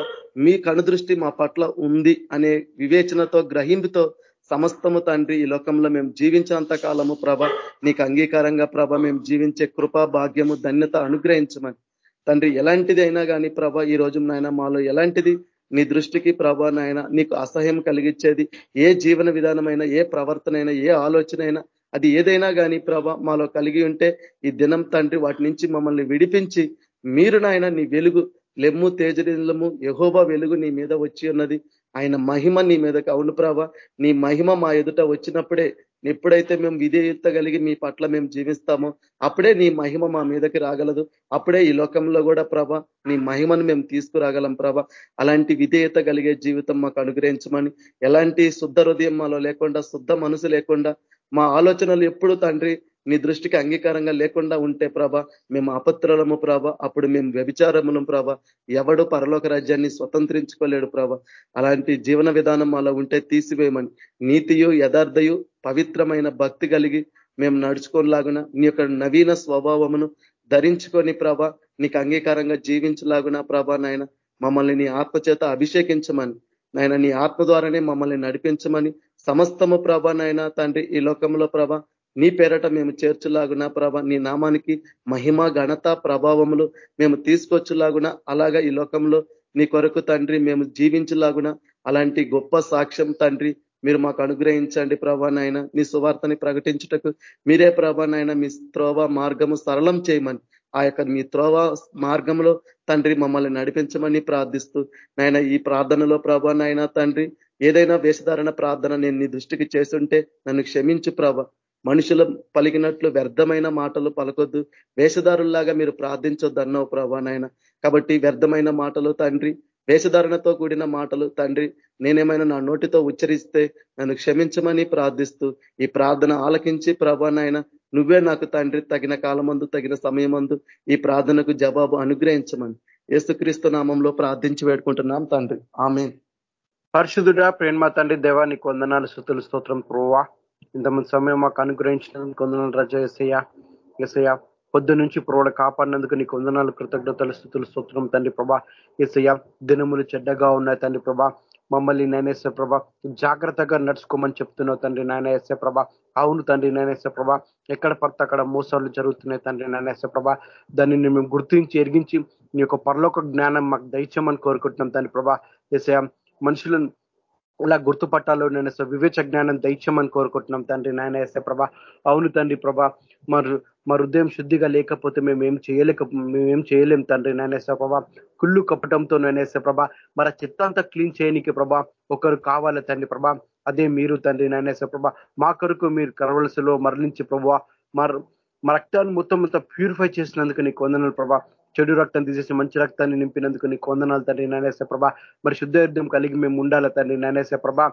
[SPEAKER 2] మీ కనుదృష్టి మా పట్ల ఉంది అనే వివేచనతో గ్రహింపుతో సమస్తము తండ్రి ఈ లోకంలో మేము జీవించినంత కాలము ప్రభ నీకు అంగీకారంగా ప్రభ మేము జీవించే కృపా భాగ్యము ధన్యత అనుగ్రహించమని. తండ్రి ఎలాంటిది అయినా కానీ ప్రభ ఈ రోజు నాయన మాలో ఎలాంటిది నీ దృష్టికి ప్రభానైనా నాయన నీకు అసహ్యం కలిగించేది ఏ జీవన విధానమైనా ఏ ప్రవర్తనైనా ఏ ఆలోచన అది ఏదైనా కానీ ప్రభ మాలో కలిగి ఉంటే ఈ దినం తండ్రి వాటి నుంచి మమ్మల్ని విడిపించి మీరు నాయన నీ వెలుగు లెమ్ము తేజరిలము యహోబా వెలుగు నీ మీద వచ్చి ఉన్నది. ఆయన మహిమ నీ మీదకి అవును ప్రభ. నీ మహిమ మా ఎదుట వచ్చినప్పుడే ఎప్పుడైతే మేము విధేయత కలిగి మీ పట్ల మేము జీవిస్తామో అప్పుడే నీ మహిమ మా మీదకి రాగలదు. అప్పుడే ఈ లోకంలో కూడా ప్రభ నీ మహిమను మేము తీసుకురాగలం ప్రభ. అలాంటి విధేయత కలిగే జీవితం మాకు అనుగ్రహించమని ఎలాంటి శుద్ధ హృదయం మాలో లేకుండా శుద్ధ మనసు లేకుండా మా ఆలోచనలు ఎప్పుడు తండ్రి నీ దృష్టికి అంగీకారంగా లేకుండా ఉంటే ప్రభ మేము అపత్రలము ప్రభ అప్పుడు మేము వ్యభిచారమును ప్రభ ఎవడు పరలోక రాజ్యాన్ని స్వతంత్రించుకోలేడు ప్రభ. అలాంటి జీవన విధానం అలా ఉంటే తీసివేయమని నీతియు యథార్థయు పవిత్రమైన భక్తి కలిగి మేము నడుచుకోలాగున నీ యొక్క నవీన స్వభావమును ధరించుకొని ప్రభ నీకు అంగీకారంగా జీవించలాగున ప్రభ నాయన మమ్మల్ని నీ ఆత్మ చేత అభిషేకించమని నాయన నీ ఆత్మ ద్వారానే మమ్మల్ని నడిపించమని సమస్తము ప్రభ నాయన తండ్రి ఈ లోకంలో ప్రభ నీ పేరట మేము చేర్చులాగున ప్రభ నీ నామానికి మహిమ ఘనత ప్రభావములు మేము తీసుకొచ్చులాగున అలాగా ఈ లోకంలో నీ కొరకు తండ్రి మేము జీవించలాగున అలాంటి గొప్ప సాక్ష్యం తండ్రి మీరు మాకు అనుగ్రహించండి ప్రభానైనా నీ సువార్తని ప్రకటించుటకు మీరే ప్రభానైనా మీ త్రోవ మార్గము సరళం చేయమని ఆ యొక్క మీ త్రోవ మార్గంలో తండ్రి మమ్మల్ని నడిపించమని ప్రార్థిస్తూ నాయన ఈ ప్రార్థనలో ప్రభానైనా తండ్రి ఏదైనా వేషధారణ ప్రార్థన నేను నీ దృష్టికి చేస్తుంటే నన్ను క్షమించు ప్రభ. మనుషులు పలికినట్లు వ్యర్థమైన మాటలు పలకొద్దు. వేషధారుల్లాగా మీరు ప్రార్థించొద్దు అన్నావు ప్రభా నాయన. కాబట్టి వ్యర్థమైన మాటలు తండ్రి వేషధారణతో కూడిన మాటలు తండ్రి నేనేమైనా నా నోటితో ఉచ్చరిస్తే నన్ను క్షమించమని ప్రార్థిస్తూ ఈ ప్రార్థన ఆలకించి ప్రభానైనా నువ్వే నాకు తండ్రి తగిన కాలమందు తగిన సమయమందు ఈ ప్రార్థనకు జవాబు అనుగ్రహించమని ఏసుక్రీస్తు నామంలో ప్రార్థించి వేడుకుంటున్నాం తండ్రి. ఆమె
[SPEAKER 3] పరిశుద్ధుడా ప్రేమ తండ్రి దేవానికి వందనాలు శుతుల స్తోత్రం ప్రోవా ఇంతమంది సమయం మాకు అనుగ్రహించినందుకు వందనాలు రజ ఎసయ్య ఎసయ్య పొద్దు నుంచి ప్రోడ కాపాడినందుకు నీకు వందనాలు కృతజ్ఞతలు స్థుతులు స్తోత్రం తండ్రి ప్రభా. ఎసయ్య దినములు చెడ్డగా ఉన్నాయి తండ్రి ప్రభా. మమ్మల్ని నేనేసే ప్రభ జాగ్రత్తగా నడుచుకోమని చెప్తున్నావు తండ్రి నాయనేసే ప్రభ. అవును తండ్రి నేనేసే ప్రభ ఎక్కడ పడితే అక్కడ మోసాలు జరుగుతున్నాయి తండ్రి నాయనేసే ప్రభ. దాన్ని మేము గుర్తించి ఎరిగించి నీ యొక్క పరలోక జ్ఞానం మాకు దయచేయమని కోరుకుంటున్నాం తండ్రి ప్రభా. ఎసయ మనుషులను ఇలా గుర్తుపట్టాలో నేను వివేచ జ్ఞానం దైత్యమని కోరుకుంటున్నాం తండ్రి నాయన వేసే ప్రభా. అవును తండ్రి ప్రభా మరి మా హృదయం శుద్ధిగా లేకపోతే మేము ఏం చేయలేక మేమేం చేయలేం తండ్రి నేనేసే ప్రభా. కుళ్ళు కప్పటంతో నేనేసే ప్రభా మన చిత్తంతా క్లీన్ చేయనికి ప్రభా ఒకరు కావాలి తండ్రి ప్రభా. అదే మీరు తండ్రి నేనేసే ప్రభా మా కొరకు మీరు కరవలసలో మరణించి ప్రభా మర్ మా రక్తాన్ని మొత్తం మొత్తం ప్యూరిఫై చేసినందుకు నీకు వందనలు ప్రభా. చెడు రక్తం తీసేసి మంచి రక్తాన్ని నింపినందుకు నీకు వందనాలు తండ్రి నానేసే ప్రభా. మరి శుద్ధయుద్ధం కలిగి మేము ఉండాలి తండ్రి నానేసే ప్రభా?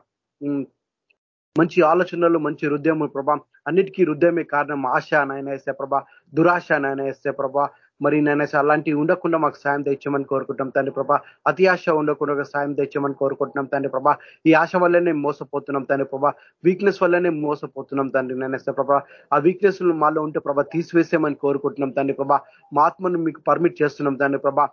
[SPEAKER 3] మంచి ఆలోచనలు మంచి హృదయం ప్రభా. అన్నిటికీ హృదయమే కారణం ఆశ నాయన వేసే ప్రభా. దురాశ నాయన వేసే ప్రభా. మరి నేను అలాంటివి ఉండకుండా మాకు సాయం తెచ్చామని కోరుకుంటాం తండ్రి ప్రభా. అతి ఆశ ఉండకుండా సాయం తెచ్చామని కోరుకుంటున్నాం తండ్రి ప్రభా. ఈ ఆశ వల్లనే మోసపోతున్నాం తండ్రి ప్రభా. వీక్నెస్ వల్లనే మోసపోతున్నాం తండ్రి నేను ప్రభా. ఆ వీక్నెస్ మాలో ఉంటే ప్రభా తీసివేసేమని కోరుకుంటున్నాం తండ్రి ప్రభా. మా ఆత్మను మీకు పర్మిట్ చేస్తున్నాం తండ్రి ప్రభా.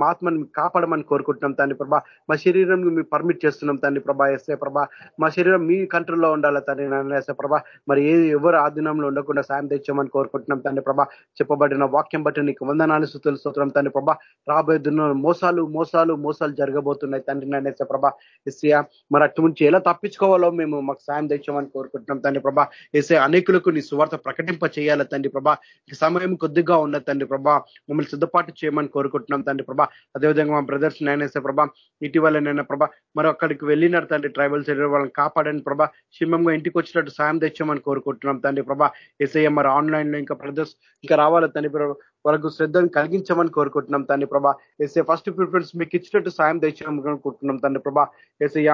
[SPEAKER 3] మా ఆత్మను కాపాడమని కోరుకుంటున్నాం తండ్రి ప్రభా. మా శరీరం మీకు పర్మిట్ చేస్తున్నాం తండ్రి ప్రభా. ఎస్ఏ ప్రభా. మా శరీరం మీ కంట్రోల్లో ఉండాలి తండ్రి నేను ఎస్ఏ ప్రభా. మరి ఏది ఎవరు ఆధీనంలో ఉండకుండా సాయం తెచ్చామని కోరుకుంటున్నాం తండ్రి ప్రభా. చెప్పబడిన వాక్ వాక్యం బట్టి నీకు వందనాలు స్థుతులు స్తోత్రం తండ్రి ప్రభా. రాబోయే దున్న మోసాలు మోసాలు మోసాలు జరగబోతున్నాయి తండ్రి నానేసే ప్రభా. ఎస్సీ మరి అటు నుంచి ఎలా తప్పించుకోవాలో మేము మాకు సాయం తెచ్చామని కోరుకుంటున్నాం తండ్రి ప్రభా. ఎస్ఏ అనేకులకు నీ సువార్త ప్రకటింప చేయాలి తండ్రి ప్రభా. సమయం కొద్దిగా ఉన్న తండ్రి ప్రభా. మమ్మల్ని సిద్ధపాటు చేయమని కోరుకుంటున్నాం తండ్రి ప్రభా. అదేవిధంగా మా బ్రదర్స్ నేనేసే ప్రభా ఇటీవల నేను ప్రభా మరి అక్కడికి వెళ్ళినారు తండ్రి ట్రైబల్ వాళ్ళని కాపాడని ప్రభా. క్షేమంగా ఇంటికి వచ్చినట్టు సాయం తెచ్చామని కోరుకుంటున్నాం తండ్రి ప్రభా. ఎస్ఐ మరి ఆన్లైన్లో ఇంకా బ్రదర్స్ ఇంకా రావాలి తండ్రి ప్రభా. వాళ్ళకు శ్రద్ధను కలిగించమని కోరుకుంటున్నాం తండ్రి ప్రభా. ఎస్ఏ ఫస్ట్ ప్రిఫరెన్స్ మీకు ఇచ్చినట్టు సాయం తెచ్చామనుకుంటున్నాం తండ్రి ప్రభా. ఎస్ఐ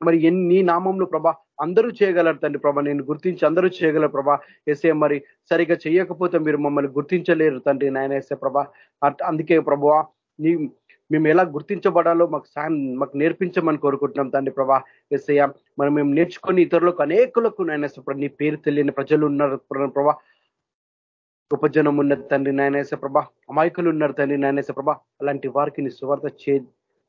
[SPEAKER 3] మరి ఎన్ని నామంలో ప్రభా అందరూ చేయగలరు తండ్రి ప్రభా? నేను గుర్తించి అందరూ చేయగలరు ప్రభా. ఎస్ఏ మరి సరిగా చేయకపోతే మీరు మమ్మల్ని గుర్తించలేరు తండ్రి నాయన ఎస్ఏ ప్రభా. అందుకే ప్రభా నీ మేము ఎలా గుర్తించబడాలో మాకు సాయం మాకు నేర్పించమని కోరుకుంటున్నాం తండ్రి ప్రభా. ఎస్ఐ మరి మేము నేర్చుకొని ఇతరులకు అనేకులకు నాయన నీ పేరు తెలియని ప్రజలు ఉన్నారు ప్రభా. గొప్ప జనం ఉన్నది తండ్రి నాయనేస ప్రభ. అమాయకులు ఉన్నారు తండ్రి నాయనేస ప్రభ. అలాంటి వారికి నీ సువార్త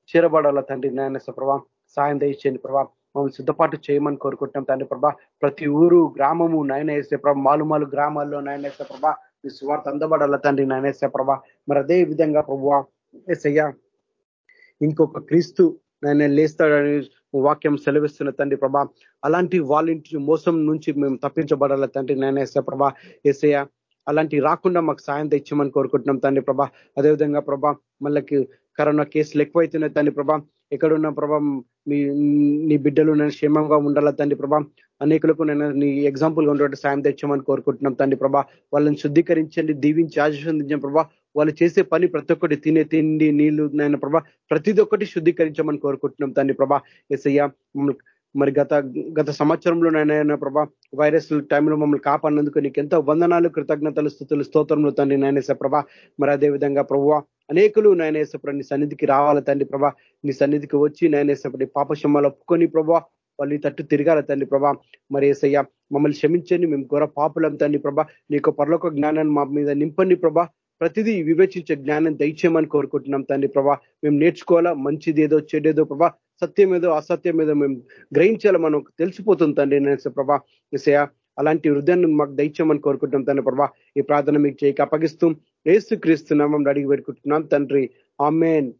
[SPEAKER 3] చేరబడాల తండ్రి నాయనేస ప్రభా. సాయం దయచేయండి ప్రభా. మమ్మల్ని సిద్ధపాటు చేయమని కోరుకుంటున్నాం తండ్రి ప్రభా. ప్రతి ఊరు గ్రామము నాయనేసే ప్రభా. ప్రభ మాలుమాలు గ్రామాల్లో నాయనేసే ప్రభా. నీ సువార్త అందబడాల తండ్రి నాయనేసే ప్రభా. మరి అదే విధంగా ప్రభువా ఏసయ్యా ఇంకొక క్రీస్తు నాయన లేస్తాడని వాక్యం సెలవిస్తున్న తండ్రి ప్రభా. అలాంటి వాళ్ళ మోసం నుంచి మేము తప్పించబడాల తండ్రి నాయనేసే ప్రభా. ఎస్ఐయా అలాంటి రాకుండా మాకు సాయం తెచ్చామని కోరుకుంటున్నాం తండ్రి ప్రభా. అదేవిధంగా ప్రభా మళ్ళీ కరోనా కేసులు ఎక్కువైతున్నాయి తండ్రి ప్రభా ఎక్కడున్న ప్రభా మీ నీ బిడ్డలు నేను క్షేమంగా ఉండాలా తండ్రి ప్రభా. అనేకులకు నేను నీ ఎగ్జాంపుల్గా ఉండేటట్టు సాయం తెచ్చామని కోరుకుంటున్నాం తండ్రి ప్రభా. వాళ్ళని శుద్ధీకరించండి దీవించి ఆశీర్వదించండి ప్రభా. వాళ్ళు చేసే పని ప్రతి ఒక్కటి తినే తిండి నీళ్ళు నాయన ప్రభా ప్రతిది ఒక్కటి శుద్ధీకరించమని కోరుకుంటున్నాం తండ్రి ప్రభా. ఎస్ఐయా మరి గత గత సంవత్సరంలో నాయన ప్రభా వైరస్ టైంలో మమ్మల్ని కాపాడినందుకు నీకు ఎంతో వందనాలు కృతజ్ఞతలు స్థుతులు స్తోత్రములు తండ్రి నాయనేస ప్రభా. మరి అదే విధంగా ప్రభు అనేకులు నాయనేశ్వర నీ సన్నిధికి రావాలి తండ్రి ప్రభా. నీ సన్నిధికి వచ్చి నాయనేసపడి పాపశమ్మలు ఒప్పుకొని ప్రభా వాళ్ళు తట్టు తిరగాల తండ్రి ప్రభా. మరి ఏసయ్య మమ్మల్ని క్షమించండి మేము ఘోర పాపులం తండ్రి ప్రభా. నీకు పర్లోక జ్ఞానాన్ని మా మీద నింపండి ప్రభా. ప్రతిదీ వివేచించే జ్ఞానం దయచేయమని కోరుకుంటున్నాం తండ్రి ప్రభా. మేము నేర్చుకోవాలా? మంచిది ఏదో చెడేదో ప్రభా. సత్యం ఏదో అసత్యం ఏదో మేము గ్రహించాలి మనం తెలిసిపోతుంది తండ్రి నేను ప్రభా. విషయ అలాంటి హృదయాన్ని మాకు దయచేయమని కోరుకుంటున్నాం తండ్రి ప్రభా. ఈ ప్రార్థన మీకు చేయక అప్పగిస్తూ. ఏసు క్రీస్తున్నామం అడిగి పెట్టుకుంటున్నాం తండ్రి. ఆమెన్.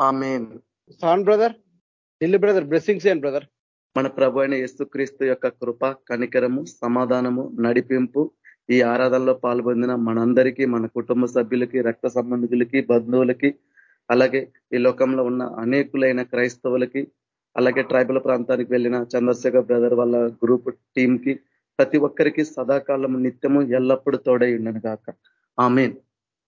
[SPEAKER 2] ఆమెన్.
[SPEAKER 3] సాన్ బ్రదర్? ఢిల్లీ బ్రదర్ బ్లెస్సింగ్స్ ఏం బ్రదర్?
[SPEAKER 2] మన ప్రభు అయిన క్రీస్తు యొక్క కృప కనికరము సమాధానము నడిపింపు ఈ ఆరాధనలో పాల్పొందిన మనందరికీ మన కుటుంబ సభ్యులకి రక్త సంబంధికులకి బంధువులకి అలాగే ఈ లోకంలో ఉన్న అనేకులైన క్రైస్తవులకి అలాగే ట్రైబల్ ప్రాంతానికి వెళ్ళిన చంద్రశేఖర్ బ్రదర్ వాళ్ళ గ్రూప్ టీం కి ప్రతి ఒక్కరికి సదాకాలం నిత్యము ఎల్లప్పుడూ తోడై ఉండను కాక ఆమెన్.